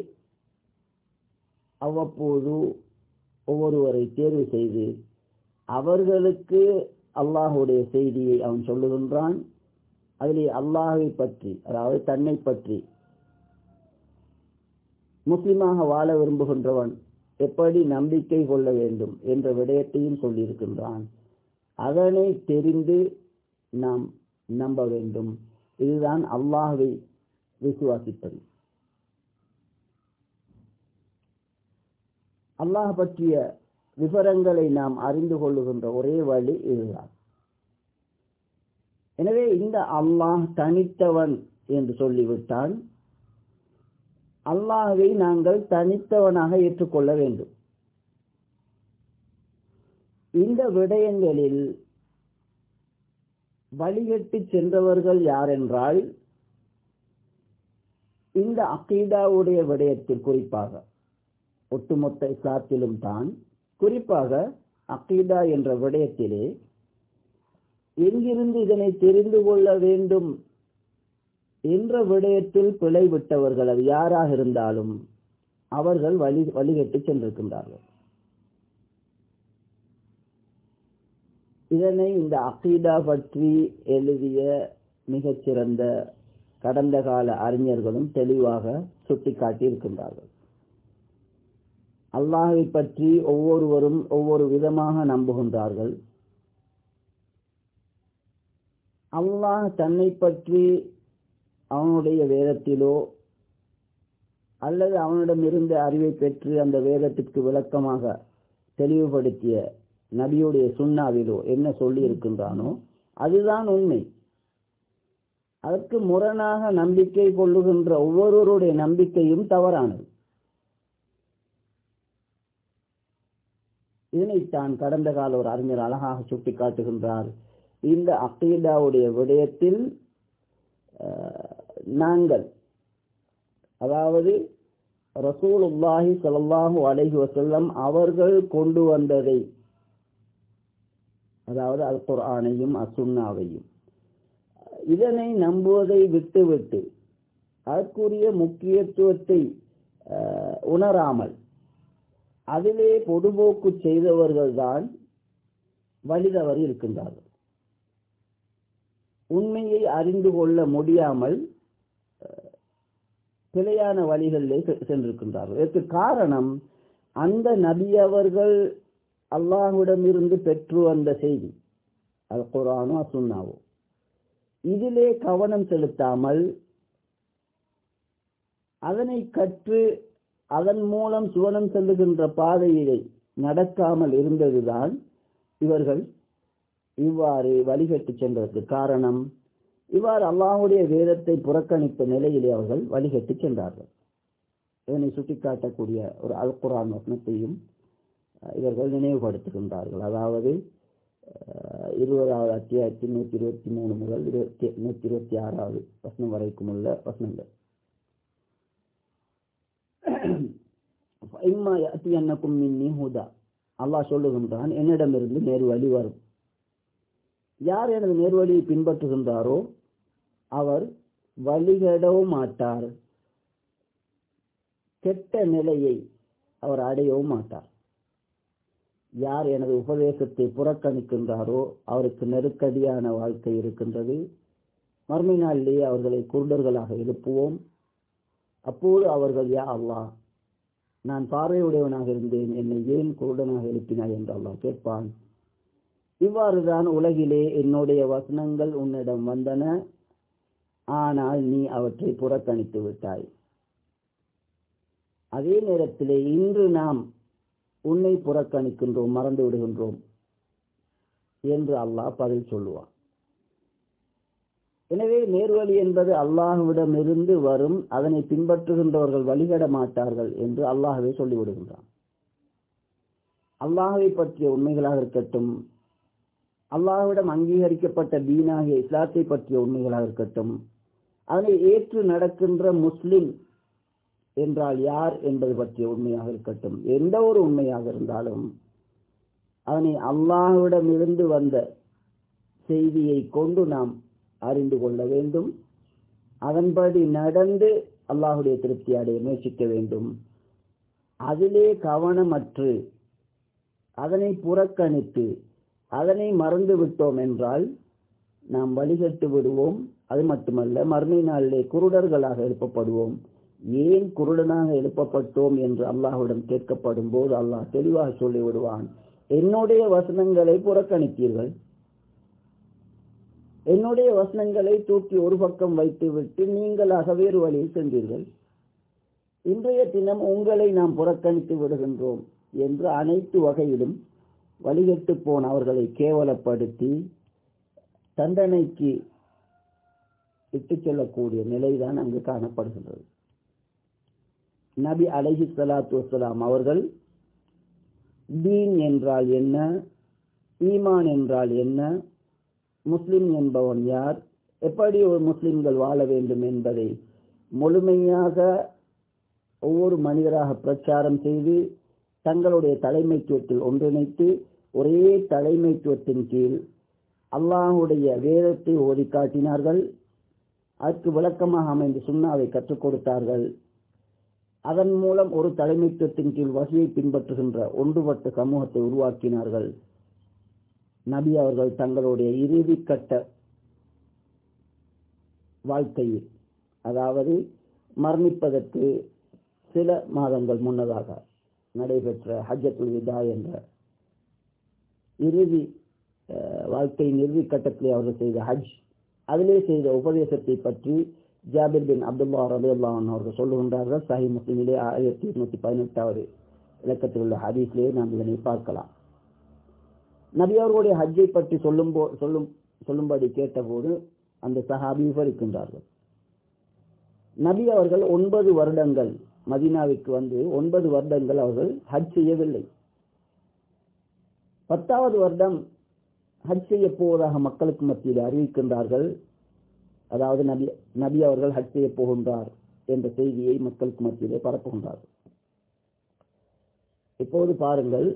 அவ்வப்போது ஒவ்வொருவரை தேர்வு செய்து அவர்களுக்கு அல்லாஹுடைய செய்தியை அவன் சொல்லுகின்றான். அதிலே அல்லாஹை பற்றி அதாவது தன்னை பற்றி முஸ்லிமாக வாழ விரும்புகின்றவன் எப்படி நம்பிக்கை கொள்ள வேண்டும் என்ற விடயத்தையும் சொல்லியிருக்கின்றான். அதனை தெரிந்து நாம் நம்ப வேண்டும். இதுதான் அல்லாஹை விசுவாசிப்பது. அல்லாஹ் பற்றிய விவரங்களை நாம் அறிந்து கொள்ளுகின்ற ஒரே வழி இதுதான். எனவே இந்த அல்லாஹ் தனித்தவன் என்று சொல்லிவிட்டால் அல்லாஹை நாங்கள் தனித்தவனாக ஏற்றுக்கொள்ள வேண்டும். இந்த விடயங்களில் வழிகட்டு சென்றவர்கள் யாரென்றால் இந்த அகீதாவுடைய விடயத்தில் குறிப்பாக ஒட்டுமொத்த இஸ்லாத்திலும் தான் குறிப்பாக அகீதா என்ற விடயத்திலே எங்கிருந்து இதனை தெரிந்து கொள்ள வேண்டும் என்ற விடயத்தில் பிழை விட்டவர்கள் அது யாராக இருந்தாலும் அவர்கள் வழி வழிகட்டு சென்றிருக்கின்றார்கள். இதனை இந்த அகீதா பற்றி எழுதிய மிகச்சிறந்த கடந்த கால அறிஞர்களும் தெளிவாக சுட்டிக்காட்டி இருக்கின்றார்கள் அல்லாஹை பற்றி ஒவ்வொருவரும் ஒவ்வொரு விதமாக நம்புகின்றார்கள். அல்லாஹ் தன்னை பற்றி அவனுடைய வேதத்திலோ அல்லது அவனிடமிருந்து அறிவை பெற்று அந்த வேதத்திற்கு விளக்கமாக தெளிவுபடுத்திய நபியுடைய சுண்ணாவிலோ என்ன சொல்லி இருக்கின்றானோ அதுதான் உண்மை. அதற்கு முரணாக நம்பிக்கை கொள்ளுகின்ற ஒவ்வொருவருடைய நம்பிக்கையும் தவறானது. இதனைத்தான் கடந்த கால ஒரு அறிஞர் அழகாக சுட்டி காட்டுகின்றார் இந்த அக்கீதாவுடைய விடயத்தில் நாங்கள் அதாவது ரசூலுல்லாஹி ஸல்லல்லாஹு அலைஹி வசல்லம் அவர்கள் கொண்டு வந்ததை அதாவது அல் குர்ஆனையும் அசுன்னாவையும் இதனை நம்புவதை விட்டுவிட்டு அதற்குரிய முக்கியத்துவத்தை உணராமல் அதிலே பொதுபோக்கு செய்தவர்கள்தான் வழிதவறி இருக்கின்றார்கள். உண்மையை அறிந்து கொள்ள முடியாமல் பிழையான வழிகளிலே சென்றிருக்கின்றார்கள். இதற்கு காரணம் அந்த நபி அவர்கள் அல்லாஹுடமிருந்து பெற்று வந்த செய்தி. அது குரானோ சுண்ணாவோ இதிலே கவனம் செலுத்தாமல் அதனை கற்று அதன் மூலம் சுவனம் செல்லுகின்ற பாதையிலே நடக்காமல் இருந்ததுதான் இவர்கள் இவ்வாறு வழிகட்டு சென்றதற்கு காரணம். இவ்வாறு அல்லாஹுடைய வேதத்தை புறக்கணித்த நிலையிலே அவர்கள் வழிகட்டு சென்றார்கள். இதனை சுட்டிக்காட்டக்கூடிய ஒரு அல் குரான் வசனத்தையும் இவர்கள் நினைவுபடுத்துகின்றார்கள். அதாவது இருபதாவது அத்தியாயத்தில் நூற்றி இருபத்தி மூணு முதல் இருபத்தி நூற்றி இருபத்தி ஆறாவது வசனம் வரைக்கும் உள்ள வசனங்கள். இம்மா அத்தி அன்னக்கும் மின்னி ஹுதா. அல்லாஹ் சொல்லுகின்றான் என்னிடமிருந்து நேர்வழி வரும். யார் எனது நேர்வழியை பின்பற்றுகின்றாரோ அவர் வழிகடவும் மாட்டார். கெட்ட நிலையை அவர் அடையவும் மாட்டார். யார் எனது உபதேசத்தை புறக்கணிக்கின்றாரோ அவருக்கு நெருக்கடியான வாழ்க்கை இருக்கின்றது. மறுமை நாளிலேயே அவர்களை குருடர்களாக எழுப்புவோம். அப்போது அவர்கள் யா அல்லா நான் பார்வையுடையவனாக இருந்தேன். என்னை ஏன் குருடனாக எழுப்பினாய் என்று அல்லாஹ் கேட்பான். இவ்வாறுதான் உலகிலே என்னுடைய வசனங்கள் உன்னிடம் வந்தன. ஆனால் நீ அவற்றை புறக்கணித்து விட்டாய். அதே நேரத்திலே இன்று நாம் உன்னை புறக்கணிக்கின்றோம் மறந்து விடுகின்றோம் என்று அல்லாஹ் பதில் சொல்லுவான். எனவே நேர்வழி என்பது அல்லாஹுவிடமிருந்து வரும் அதனை பின்பற்றுகின்றவர்கள் வழிகட மாட்டார்கள் என்று அல்லாஹவே சொல்லிவிடுகின்றான் அல்லாஹவை பற்றிய உண்மைகளாக இருக்கட்டும் அல்லாஹ்விடம் அங்கீகரிக்கப்பட்ட தீனாகிய இஸ்லாத்தை பற்றிய உண்மைகளாக இருக்கட்டும் அதனை ஏற்று நடக்கின்ற முஸ்லிம் என்றால் யார் என்பது பற்றிய உண்மையாக இருக்கட்டும். எந்த ஒரு உண்மையாக இருந்தாலும் அதனை அல்லாஹ்விடம் இருந்து வந்த செய்தியை கொண்டு நாம் அறிந்து கொள்ள வேண்டும். அதன்படி நடந்து அல்லாஹுடைய திருப்தி அடைய முயற்சிக்க வேண்டும். அதிலே கவனமற்று அதனை புறக்கணித்து அதனை மறந்து விட்டோம் என்றால் நாம் வழிகட்டு விடுவோம். அது மட்டுமல்ல மறுமை நாளிலே குருடர்களாக எழுப்பப்படுவோம். ஏன் குருடனாக எழுப்பப்பட்டோம் என்று அல்லாஹ்விடம் கேட்கப்படும் போது அல்லாஹ் தெளிவாக சொல்லி விடுவான் என்னுடைய வசனங்களை புறக்கணித்தீர்கள். என்னுடைய வசனங்களை தூக்கி ஒரு பக்கம் வைத்துவிட்டு நீங்களாக வேறு வழியில் சென்றீர்கள். இன்றைய தினம் உங்களை நாம் புறக்கணித்து விடுகின்றோம் என்று அனைத்து வகையிலும் வழிகட்டு போன அவர்களை கேவலப்படுத்தி தண்டனைக்கு இட்டுச் செல்லக்கூடிய நிலைதான் அங்கு காணப்படுகின்றது. நபி அலஹி சலாத்து வசலாம் அவர்கள் தீன் என்றால் என்ன ஈமான் என்றால் என்ன முஸ்லிம் என்பவன் யார் எப்படி ஒரு முஸ்லிம்கள் வாழ வேண்டும் என்பதை முழுமையாக ஒவ்வொரு மனிதராக பிரச்சாரம் செய்து தங்களுடைய தலைமைத்துவத்தில் ஒன்றிணைத்து ஒரே தலைமைத்துவத்தின் கீழ் அல்லாஹுடைய வேதத்தை ஓதி காட்டினார்கள் அதற்கு விளக்கமாக அமைந்து சுண்ணாவை கற்றுக் கொடுத்தார்கள். அதன் மூலம் ஒரு தலைமைத்துவத்தின் கீழ் வகையை பின்பற்றுகின்ற ஒன்றுபட்ட சமூகத்தை உருவாக்கினார்கள். நபி அவர்கள் தங்களுடைய இறுதி கட்ட வாழ்க்கையில் அதாவது மரணிப்பதற்கு சில மாதங்கள் முன்னதாக நடைபெற்ற ஹஜ்ஜத்துல் விதா என்ற இறுதி வாழ்க்கையின் இறுதி கட்டத்தில் அவர்கள் செய்த ஹஜ் அதிலே செய்த உபதேசத்தை பற்றி ஜாபிர் பின் அப்துல்லா ரபி அவர்கள் சொல்லுகின்றார்கள் சஹி முஸ்லிமிலே ஆயிரத்தி எட்நூத்தி பதினெட்டாவது இலக்கத்தில் உள்ள ஹதீஸ்லேயே நாம் இதனை பார்க்கலாம். நபி அவர்களுடைய ஹஜ்ஜை பற்றி சொல்லும் சொல்லும் சொல்லும்படி கேட்டபோது அந்த சஹாபி விவரிக்கின்றார்கள். நபி அவர்கள் ஒன்பது வருடங்கள் மதீனாவிற்கு வந்து ஒன்பது வருடங்கள் அவர்கள் ஹஜ் செய்யவில்லை. பத்தாவது வருடம் ஹஜ் செய்ய போவதாக மக்களுக்கு மத்தியில் அறிவிக்கின்றார்கள். அதாவது நபி நபி அவர்கள் ஹஜ் செய்ய போகின்றார் என்ற செய்தியை மக்களுக்கு மத்தியிலே பரப்புகின்றார் இப்போது பாருங்கள்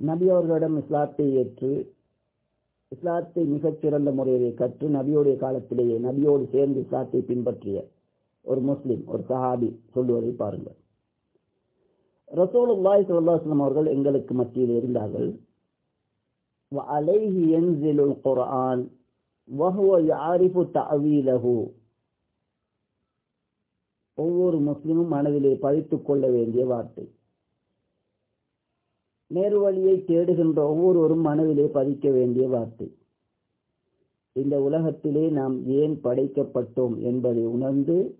நபி அவர்களிடம் இஸ்லாத்தை ஏற்று இஸ்லாத்தை மிகச்சிறந்த முறையிலே கற்று நபியோடைய காலத்திலேயே நபியோடு சேர்ந்து இஸ்லாத்தை பின்பற்றிய ஒரு முஸ்லீம் ஒரு சஹாபி சொல்லுவதை பாருங்கள். ரசோலுல்லாய் சல்லாஸ்லாம் அவர்கள் எங்களுக்கு மத்தியில் இருந்தார்கள். அலைஹி குரான் வஹுவ யாரிபு தவீலகு ஒவ்வொரு முஸ்லீமும் மனதிலே பதித்துக் கொள்ள வேண்டிய வார்த்தை. நேர்வழியை தேடுகின்ற ஒவ்வொருவரும் மனதிலே பதிக்க வேண்டிய வார்த்தை. இந்த உலகத்திலே நாம் ஏன் படைக்கப்பட்டோம் என்பதை உணர்ந்து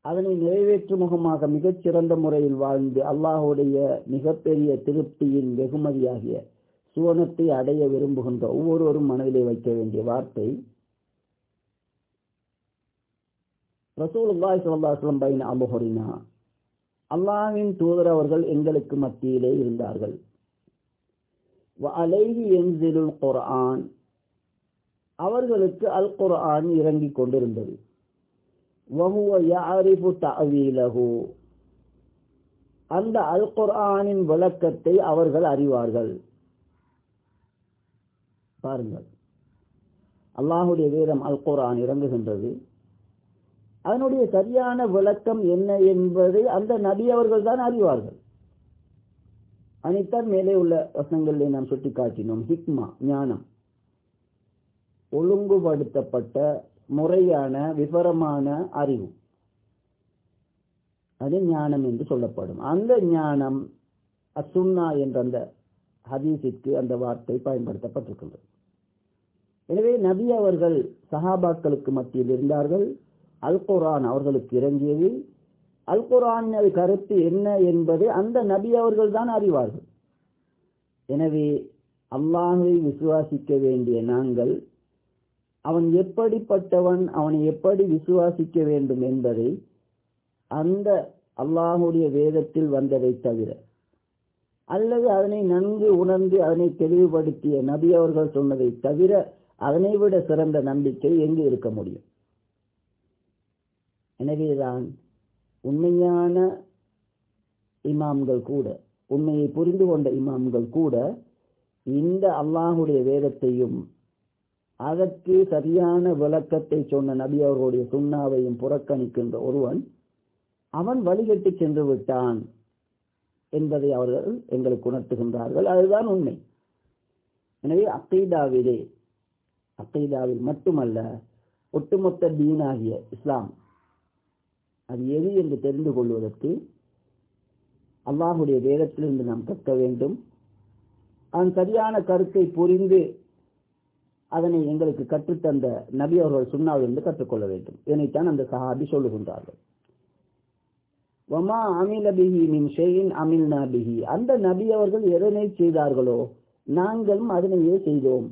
அதனை நிறைவேற்று முகமாக மிகச்சிறந்த முறையில் வாழ்ந்து அல்லாஹுடைய மிகப்பெரிய திருப்தியின் வெகுமதியாகிய சுவனத்தை அடைய விரும்புகின்ற ஒவ்வொருவரும் மனதிலே வைக்க வேண்டிய வார்த்தை. ரசூலுல்லாஹி அபுஹரினா அல்லாவின் தூதர் அவர்கள் எங்களுக்கு மத்தியிலே இருந்தார்கள். அலைஹி என்சிலுல் குர்ஆன் அவர்களுக்கு அல் குர்ஆன் இறங்கிக் கொண்டிருந்தது. வஹுவ யஅரிஃபு தஅவீலஹு அந்த அல் குர்ஆனின் விளக்கத்தை அவர்கள் அறிவார்கள். பாருங்கள். அல்லாஹுடைய வேதம் அல் குரான் இறங்குகின்றது. அதனுடைய சரியான விளக்கம் என்ன என்பதை அந்த நபி அவர்கள் தான் அறிவார்கள். அனைத்தான் மேலே உள்ள வசனங்களிலே நாம் சுட்டி காட்டினோம் ஹிக்மா ஞானம். ஒழுங்குபடுத்தப்பட்ட முறையான விவரமான அறிவு. அது ஞானம் என்று சொல்லப்படும். அந்த ஞானம் அசுன்னா என்ற அந்த ஹதீஸிற்கு அந்த வார்த்தை பயன்படுத்தப்பட்டிருக்கின்றது. எனவே நபி அவர்கள் சஹாபாக்களுக்கு மத்தியில் இருந்தார்கள். அல் குரான் அவர்களுக்கு இறங்கியது. அல் குரான் கருத்து என்ன என்பது அந்த நபி அவர்கள் தான் அறிவார்கள். எனவே அல்லாஹை விசுவாசிக்க வேண்டிய நாங்கள் அவன் எப்படிப்பட்டவன் அவனை எப்படி விசுவாசிக்க வேண்டும் என்பதை அந்த அல்லாஹுடைய வேதத்தில் வந்ததை தவிர அல்லது அதனை நன்கு உணர்ந்து அதனை தெளிவுபடுத்திய நபி அவர்கள் சொன்னதை தவிர அதனை விட சிறந்த நம்பிக்கை எங்கு இருக்க முடியும்? எனவேதான் உண்மையான இமாம்கள் கூட உண்மையை புரிந்து கொண்ட இமாம்கள் கூட இந்த அல்லாஹுடைய வேதத்தையும் அதற்கு சரியான விளக்கத்தை சொன்ன நபி அவர்களுடைய சுண்ணாவையும் புறக்கணிக்கின்ற ஒருவன் அவன் வழிகட்டி சென்று விட்டான். என்பதை அவர்கள் எங்களுக்கு உணர்த்துகின்றார்கள். அதுதான் உண்மை. எனவே அக்கீதாவிலே அக்கீதாவில் மட்டுமல்ல ஒட்டுமொத்த தீனாகிய இஸ்லாம் அது எது என்று தெரிந்து கொள்வதற்கு அல்லாஹுடைய வேதத்திலிருந்து நாம் கற்க வேண்டும். அதன் சரியான கருத்தை புரிந்து அதனை எங்களுக்கு கற்றுத்தந்த நபி அவர்கள் சுண்ணாவிலிருந்து கற்றுக்கொள்ள வேண்டும். இதனைத்தான் அந்த சஹாபி சொல்லுகின்றார்கள். வமா அமில பிஹி மின் ஷெயின் அமில்னா அந்த நபி அவர்கள் எதனை செய்தார்களோ நாங்களும் அதனையே செய்தோம்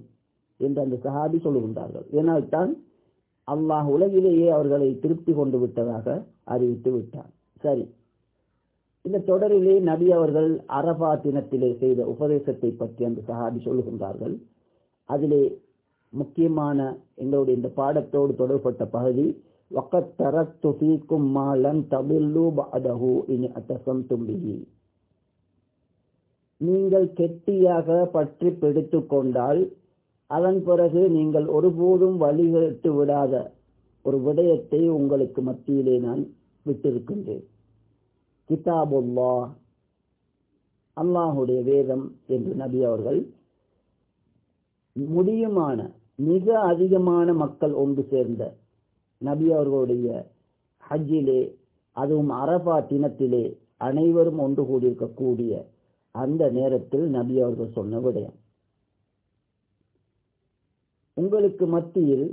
என்று அந்த சஹாபி சொல்லுகின்றார்கள். ஏனால் தான் அல்லாஹ் உலகிலேயே அவர்களை திருப்தி கொண்டு விட்டதாக அறிவித்து விட்டார் சரி. இந்த தொடரிலே நபி அவர்கள் அரபா தினத்திலே செய்த உபதேசத்தை பற்றி அந்த சஹாபி சொல்லுகின்றார்கள். அதிலே முக்கியமான எங்களுடைய இந்த பாடத்தோடு தொடர்பட்ட பகுதி وقد تركت فيكم ما மாலன் تضلوا بعده இனி அத்தசம்தும் به. நீங்கள் கெட்டியாக பற்றி பிடித்து கொண்டால் அதன் பிறகு நீங்கள் ஒருபோதும் வழிகட்டு விடாத ஒரு விடயத்தை உங்களுக்கு மத்தியிலே நான் விட்டிருக்கின்றேன். கிதாபுல்லா அல்லாஹுடைய வேதம் என்று நபி அவர்கள் முடியுமான மிக அதிகமான மக்கள் ஒன்று சேர்ந்த நபி அவர்களுடைய ஹஜ்ஜிலே அதுவும் அரபா தினத்திலே அனைவரும் ஒன்று கூடியிருக்கக்கூடிய அந்த நேரத்தில் நபி அவர்கள் சொன்ன விடயம். உங்களுக்கு மத்தியில்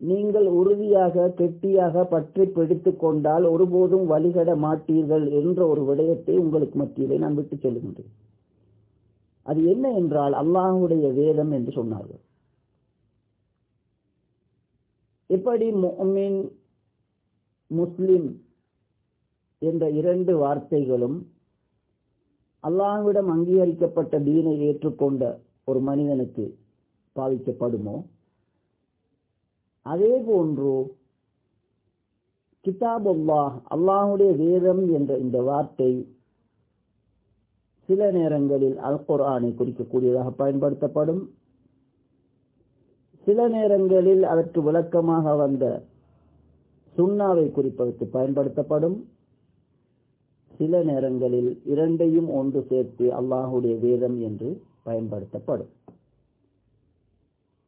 நீங்கள் உறுதியாக கெட்டியாக பற்றி பிடித்து கொண்டால் ஒருபோதும் வழிகட மாட்டீர்கள் என்ற ஒரு விடயத்தை உங்களுக்கு மத்தியிலே நான் விட்டு செல்கின்றேன் அது என்ன என்றால் அல்லாஹுடைய வேதம் என்று சொன்னார்கள். எப்படி முஃமின் முஸ்லிம் என்ற இரண்டு வார்த்தைகளும் அல்லாஹ்விடம் அங்கீகரிக்கப்பட்ட தீனை ஏற்றுக்கொண்ட ஒரு மனிதனுக்கு பாவிக்கப்படுமோ? அதே போன்று கிதாப் அல்லாஹ் அல்லாஹுடைய வேதம் என்ற இந்த வார்த்தை சில நேரங்களில் அல் குரானை குறிக்கக்கூடியதாக பயன்படுத்தப்படும். சில நேரங்களில் அதற்கு விளக்கமாக வந்த சுண்ணாவை குறிப்பதற்கு பயன்படுத்தப்படும். சில நேரங்களில் இரண்டையும் ஒன்று சேர்த்து அல்லாஹுடைய வேதம் என்று பயன்படுத்தப்படும்.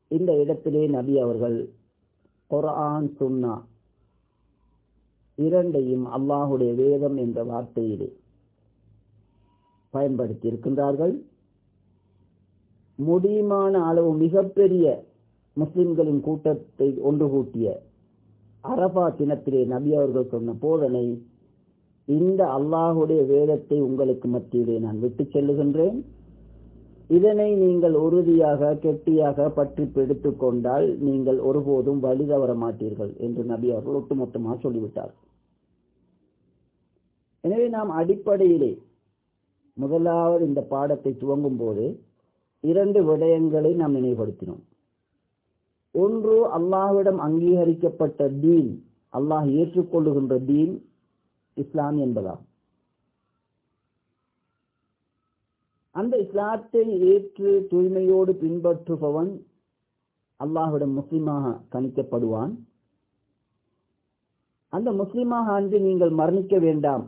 இந்த இடத்திலே நபி அவர்கள் குரான் சுன்னா இரண்டையும் அல்லாஹுடைய வேதம் என்ற வார்த்தையிலே பயன்படுத்தி இருக்கின்றார்கள். முடியுமான அளவு மிகப்பெரிய முஸ்லிம்களின் கூட்டத்தை ஒன்று கூட்டிய அரபா தினத்திலே நபி அவர்கள் சொன்ன போதனை இந்த அல்லாஹுடைய வேதத்தை உங்களுக்கு மத்தியிலே நான் விட்டு செல்லுகின்றேன். இதனை நீங்கள் உறுதியாக கெட்டியாக பற்றி பிடித்து கொண்டால் நீங்கள் ஒருபோதும் வழி தவற மாட்டீர்கள் என்று நபி அவர்கள் ஒட்டுமொத்தமாக சொல்லிவிட்டார். எனவே நாம் அடிப்படையிலே முதலாவது இந்த பாடத்தை துவங்கும் போது இரண்டு விடயங்களை நாம் நினைவுபடுத்தினோம். ஒன்று அல்லாஹ்விடம் அங்கீகரிக்கப்பட்ட தீன். அல்லாஹ் ஏற்றுக்கொள்ளுகின்ற தீன் இஸ்லாம் என்பதாகும். அந்த இஸ்லாத்தை ஏற்று தூய்மையோடு பின்பற்றுபவன் அல்லாஹுடன் முஸ்லீமாக கணிக்கப்படுவான். அந்த முஸ்லீமாக அன்று நீங்கள் மரணிக்க வேண்டாம்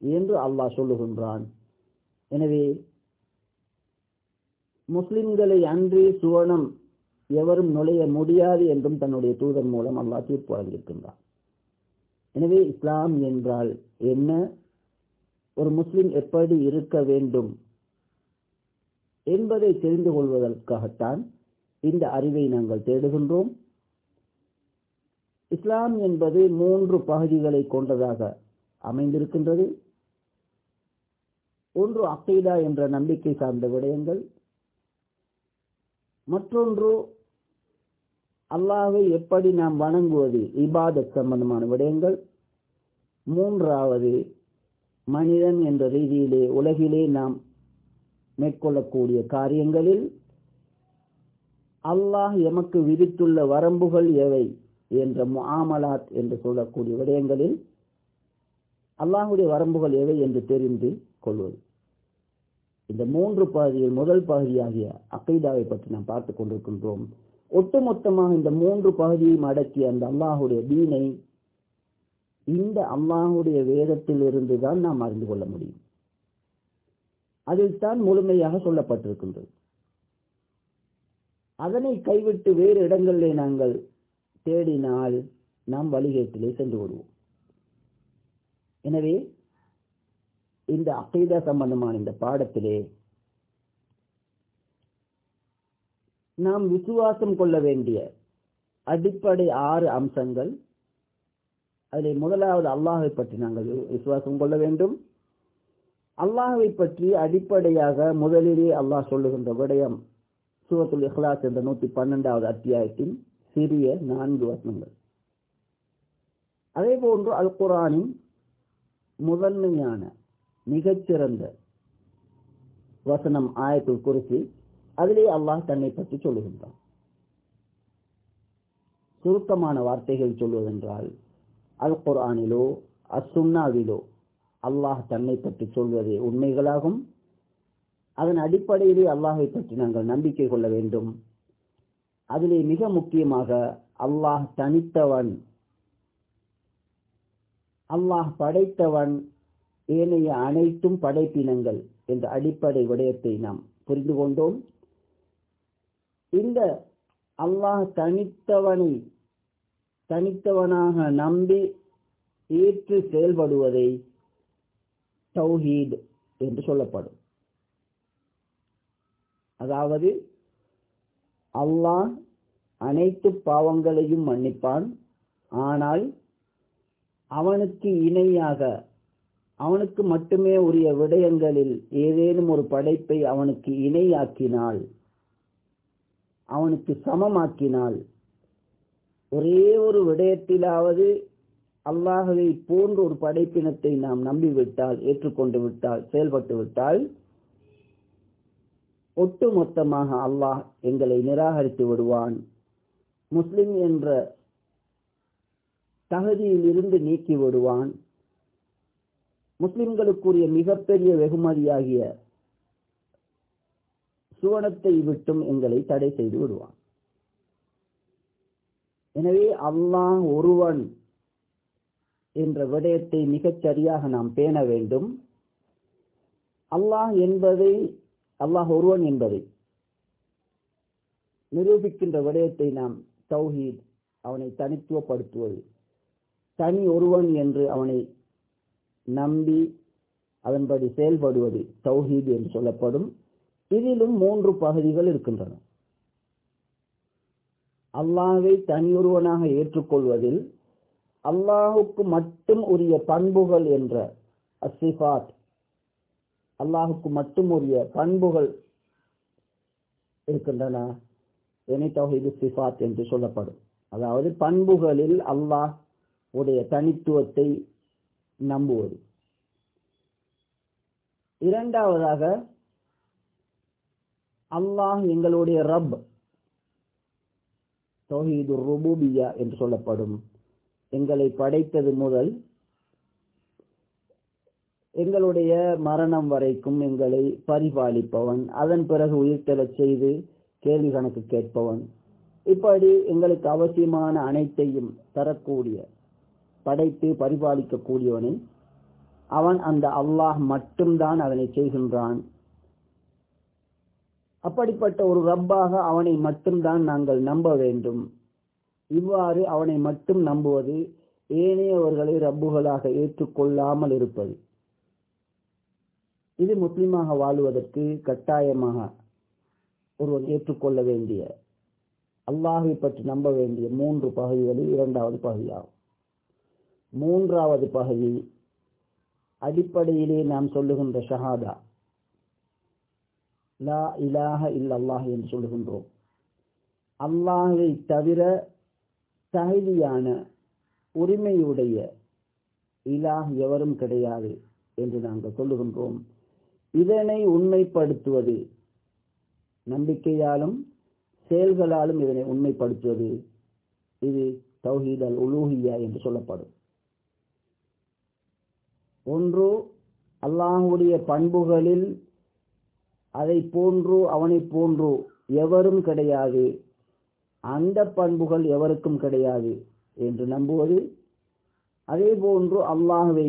என்று அல்லாஹ் சொல்லுகின்றான். எனவே முஸ்லிம்களை அன்றி சுவனம் எவரும் நுழைய முடியாது என்றும் தன்னுடைய தூதர் மூலம் அல்லாஹ் தீர்ப்பு வழங்கியிருக்கின்றார் எனவே இஸ்லாம் என்றால் என்ன? ஒரு முஸ்லிம் எப்படி இருக்க வேண்டும் என்பதை தெரிந்து கொள்வதற்காகத்தான் இந்த அறிவை நாங்கள் தேடுகின்றோம். இஸ்லாம் என்பது மூன்று பகுதிகளை கொண்டதாக அமைந்திருக்கின்றது. ஒன்று அக்கைதா என்ற நம்பிக்கை சார்ந்த விடயங்கள் மற்றொன்று அல்லாவை எப்படி நாம் வணங்குவது? இபாதத் சம்பந்தமான விடயங்கள். மூன்றாவது மனிதன் என்ற ரீதியிலே உலகிலே நாம் மேற்கொள்ளக்கூடிய காரியங்களில் அல்லாஹ் எமக்கு விதித்துள்ள வரம்புகள் எவை என்ற முஆமலாத் என்று சொல்லக்கூடிய விடயங்களில் அல்லாஹுடைய வரம்புகள் எவை என்று தெரிந்து கொள்வது. இந்த மூன்று பகுதியில் முதல் பகுதியாகிய அகைதாவை பற்றி நாம் பார்த்து கொண்டிருக்கின்றோம். ஒட்டுமொத்தமாக இந்த மூன்று பகுதியும் அடக்கிய அந்த அல்லாஹுடைய தீனை இந்த அல்லாஹுடைய வேதத்தில் இருந்து தான் நாம் அறிந்து கொள்ள முடியும். அதில் தான் முழுமையாக சொல்லப்பட்டிருக்கின்றது. அதனை கைவிட்டு வேறு இடங்களிலே நாங்கள் தேடினால் நாம் வழிகேட்டிலே சென்று விடுவோம். எனவே இந்த அகைதா சம்பந்தமான இந்த பாடத்திலே நாம் விசுவாசம் கொள்ள வேண்டிய அடிப்படை ஆறு அம்சங்கள். அதில் முதலாவது அல்லாஹை பற்றி நாங்கள் விசுவாசம் கொள்ள வேண்டும். அல்லாஹை பற்றி அடிப்படையாக முதலிலே அல்லாஹ் சொல்லுகின்ற விடயம் சூரத்துல் இஹ்லாஸ் என்ற நூற்றி பன்னெண்டாவது அத்தியாயத்தின் சிறிய நான்கு வசனங்கள். அதே போன்று அல் குரானின் முதன்மையான மிகச்சிறந்த வசனம் ஆயத்துல் குறிச்சி அதிலே அல்லாஹ் தன்னை பற்றி சொல்லுகின்றான். சுருக்கமான வார்த்தைகள் சொல்வதென்றால் அல் குர்ஆனிலோ அசுன்னாவிலோ அல்லாஹ் தன்னை பற்றி சொல்வதே உண்மைகளாகும். அதன் அடிப்படையிலே அல்லாஹை பற்றி நாங்கள் நம்பிக்கை கொள்ள வேண்டும். அதிலே மிக முக்கியமாக அல்லாஹ் தனித்தவன் அல்லாஹ் படைத்தவன் ஏனைய அனைத்தும் படைப்பினங்கள் என்ற அடிப்படை விடயத்தை நாம் புரிந்து கொண்டோம். இந்த அல்லாஹ் தனித்தவனை தனித்தவனாக நம்பி ஏற்று செயல்படுவதை தௌஹீத் என்று சொல்லப்படும். அதாவது அல்லாஹ் அனைத்து பாவங்களையும் மன்னிப்பான். ஆனால் அவனுக்கு இணையாக அவனுக்கு மட்டுமே உரிய விடயங்களில் ஏதேனும் ஒரு படைப்பை அவனுக்கு இணையாக்கினால் அவனுக்கு சமமாக்கினால் ஒரே ஒரு விடயத்திலாவது அல்லாஹவை போன்ற ஒரு படைப்பினத்தை நாம் நம்பிவிட்டால் ஏற்றுக்கொண்டு விட்டால் செயல்பட்டு விட்டால் ஒட்டு மொத்தமாக அல்லாஹ் எங்களை நிராகரித்து விடுவான். முஸ்லிம் என்ற தகுதியில் இருந்து நீக்கி விடுவான். முஸ்லிம்களுக்குரிய மிகப்பெரிய வெகுமதியாகிய சுவனத்தை விட்டும் எங்களை தடை செய்து விடுவான். எனவே அல்லாஹ் ஒருவன் என்ற விடயத்தை மிகச் சரியாக நாம் பேண வேண்டும். அல்லாஹ் என்பதை அல்லாஹ் ஒருவன் என்பதை நிரூபிக்கின்ற விடயத்தை நாம் தௌஹீத் அவனை தனித்துவப்படுத்துவது தனி ஒருவன் என்று அவனை நம்பி அதன்படி செயல்படுவது தௌஹீத் என்று சொல்லப்படும். இதிலும் மூன்று பகுதிகள் இருக்கின்றன. அல்லாஹை தனியொருவனாக ஏற்றுக்கொள்வதில் அல்லாஹுக்கு மட்டும் உரிய பண்புகள் என்ற அசிஃபாத் அல்லாஹுக்கு மட்டும் உரிய பண்புகள் இருக்கின்றன. என தௌஹீது சிஃபாத் என்று சொல்லப்படும். அதாவது பண்புகளில் அல்லாஹ் உடைய தனித்துவத்தை நம்புவது. இரண்டாவதாக அல்லாஹ் எங்களுடைய ரப். தௌஹீது ருபூபியா என்று சொல்லப்படும். எங்களை படைத்தது முதல் எங்களுடைய மரணம் வரைக்கும் எங்களை பரிபாலிப்பவன். அதன் பிறகு உயிர்த்தெழச் செய்து கேள்வி கணக்கு கேட்பவன். இப்படி எங்களுக்கு அவசியமான அனைத்தையும் தரக்கூடிய படைத்து பரிபாலிக்கக்கூடியவனை அவன் அந்த அல்லாஹ் மட்டும்தான் அதனை செய்கின்றான். அப்படிப்பட்ட ஒரு ரப்பாக அவனை மட்டும்தான் நாங்கள் நம்ப வேண்டும். இவ்வாறு அவனை மட்டும் நம்புவது ஏனையவர்களை ரப்புகளாக ஏற்றுக்கொள்ளாமல் இருப்பது. இது முஸ்லிமாக வாழ்வதற்கு கட்டாயமாக ஒருவர் ஏற்றுக்கொள்ள வேண்டிய அல்லாஹை பற்றி நம்ப வேண்டிய மூன்று பகுதிகளில் இரண்டாவது பகுதியாகும். மூன்றாவது பகுதி அடிப்படையிலே நாம் சொல்லுகின்ற ஷஹாதா. லா இலாஹ இல்லல்லாஹ் என்று சொல்லுகின்றோம். அல்லாஹை தவிர தகுதியான உரிமையுடைய இலாஹ் எவரும் கிடையாது என்று நாங்கள் சொல்லுகின்றோம். இதனை உண்மைப்படுத்துவது நம்பிக்கையாலும் செயல்களாலும் இதனை உண்மைப்படுத்துவது இது தௌஹீத் அல் உலூஹியா என்று சொல்லப்படும். ஒன்று அல்லாஹுடைய பண்புகளில் அதை போன்றோ அவனை போன்றோ எவரும் கிடையாது. அந்த பண்புகள் எவருக்கும் கிடையாது என்று நம்புவது. அதே போன்று அல்லாஹுவை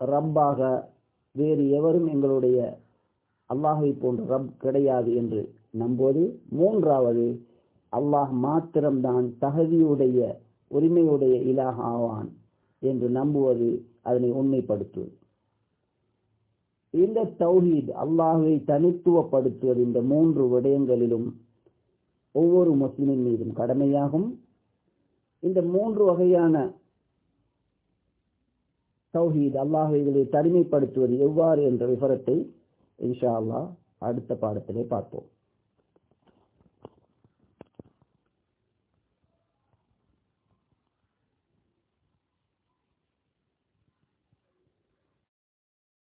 ரப்பாக வேறு எவரும் எங்களுடைய அல்லாஹுவை போன்ற ரப் கிடையாது என்று நம்புவது. மூன்றாவது அல்லாஹ் மாத்திரம்தான் தகுதியுடைய உரிமையுடைய இலாக ஆவான் என்று நம்புவது அதனை உண்மைப்படுத்துவது. இந்த தௌஹீத் அல்லாஹுவை தனித்துவப்படுத்துவது இந்த மூன்று விடயங்களிலும் ஒவ்வொரு முஸ்லிமின் மீதும் கடமையாகும். இந்த மூன்று வகையான தௌஹீத் அல்லாஹுவை தனிமைப்படுத்துவது எவ்வாறு என்ற விவரத்தை இன்ஷா அல்லாஹ் அடுத்த பாடத்திலே பார்ப்போம்.